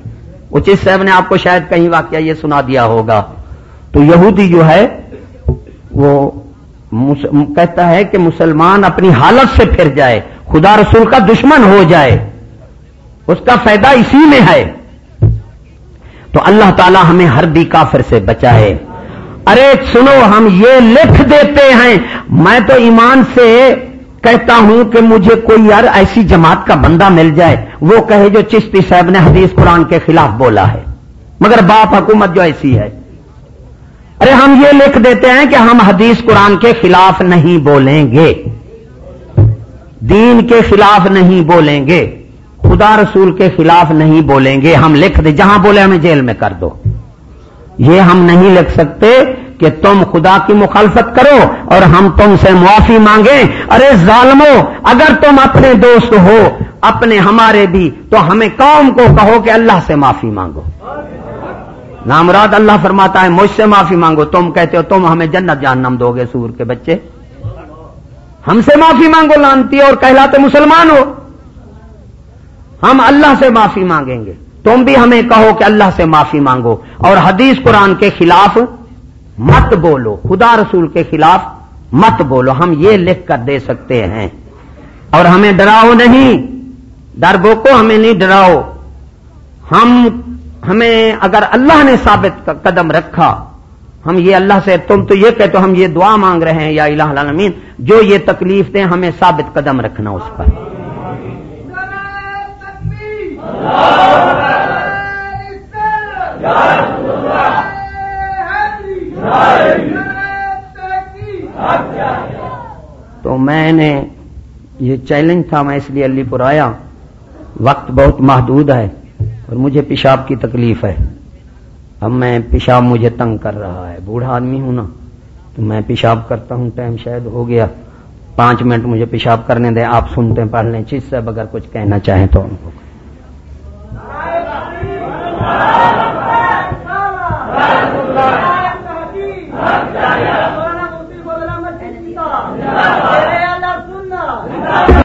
A: اچت صاحب نے آپ کو شاید کہیں واقعہ یہ سنا دیا ہوگا۔ تو یہودی جو ہے، وہ کہتا ہے کہ مسلمان اپنی حالت سے پھر جائے، خدا رسول کا دشمن ہو جائے۔ اس کا فائدہ اسی میں ہے۔ تو اللہ تعالی ہمیں ہر بھی کافر سے بچائے۔ ارے، سنو، ہم یہ لکھ دیتے ہیں۔ میں تو ایمان سے کہتا ہوں کہ مجھے کوئی یار ایسی جماعت کا بندہ مل جائے، وہ کہے جو چشتی صاحب نے حدیث قرآن کے خلاف بولا ہے۔ مگر باپ حکومت جو ایسی ہے۔ ارے ہم یہ لکھ دیتے ہیں کہ ہم حدیث قرآن کے خلاف نہیں بولیں گے۔ دین کے خلاف نہیں بولیں گے۔ خدا رسول کے خلاف نہیں بولیں گے۔ ہم لکھ دیں، جہاں بولے ہمیں جیل میں کر دو۔ یہ ہم نہیں لکھ سکتے۔ کہ تم خدا کی مخالفت کرو اور ہم تم سے معافی مانگیں۔ ارے ظالمو، اگر تم اپنے دوست ہو، اپنے ہمارے بھی، تو ہمیں قوم کو کہو کہ اللہ سے معافی مانگو۔ نامراد اللہ فرماتا ہے، مجھ سے معافی مانگو۔ تم کہتے ہو، تم ہمیں جنت جانم دو گے سور کے بچے۔ ہم سے معافی مانگو، لانتی اور کہلاتے مسلمان ہو۔ ہم اللہ سے معافی مانگیں گے۔ تم بھی ہمیں کہو کہ اللہ سے معافی مانگو۔ اور حدیث قرآن کے خلاف مت بولو خدا رسول کے خلاف مت بولو ہم یہ لکھ کر دے سکتے ہیں اور ہمیں ڈراؤ نہیں ڈر کو ہمیں نہیں ڈراؤ ہم ہمیں اگر اللہ نے ثابت قدم رکھا ہم یہ اللہ سے تم تو یہ کہتے ہم یہ دعا مانگ رہے ہیں یا الہ العالمین جو یہ تکلیف دیں ہمیں ثابت قدم رکھنا اس پر تو میں نے یہ چیلنج تھا میں اس لیے علی پور آیا وقت بہت محدود ہے اور مجھے پیشاب کی تکلیف ہے اب میں پیشاب مجھے تنگ کر رہا ہے بوڑھا آدمی ہوں نا تو میں پیشاب کرتا ہوں ٹائم شاید ہو گیا پانچ منٹ مجھے پیشاب کرنے دیں آپ سنتے ہیں پڑھ لیں چیز سے اگر کچھ کہنا چاہیں تو ان کو ہے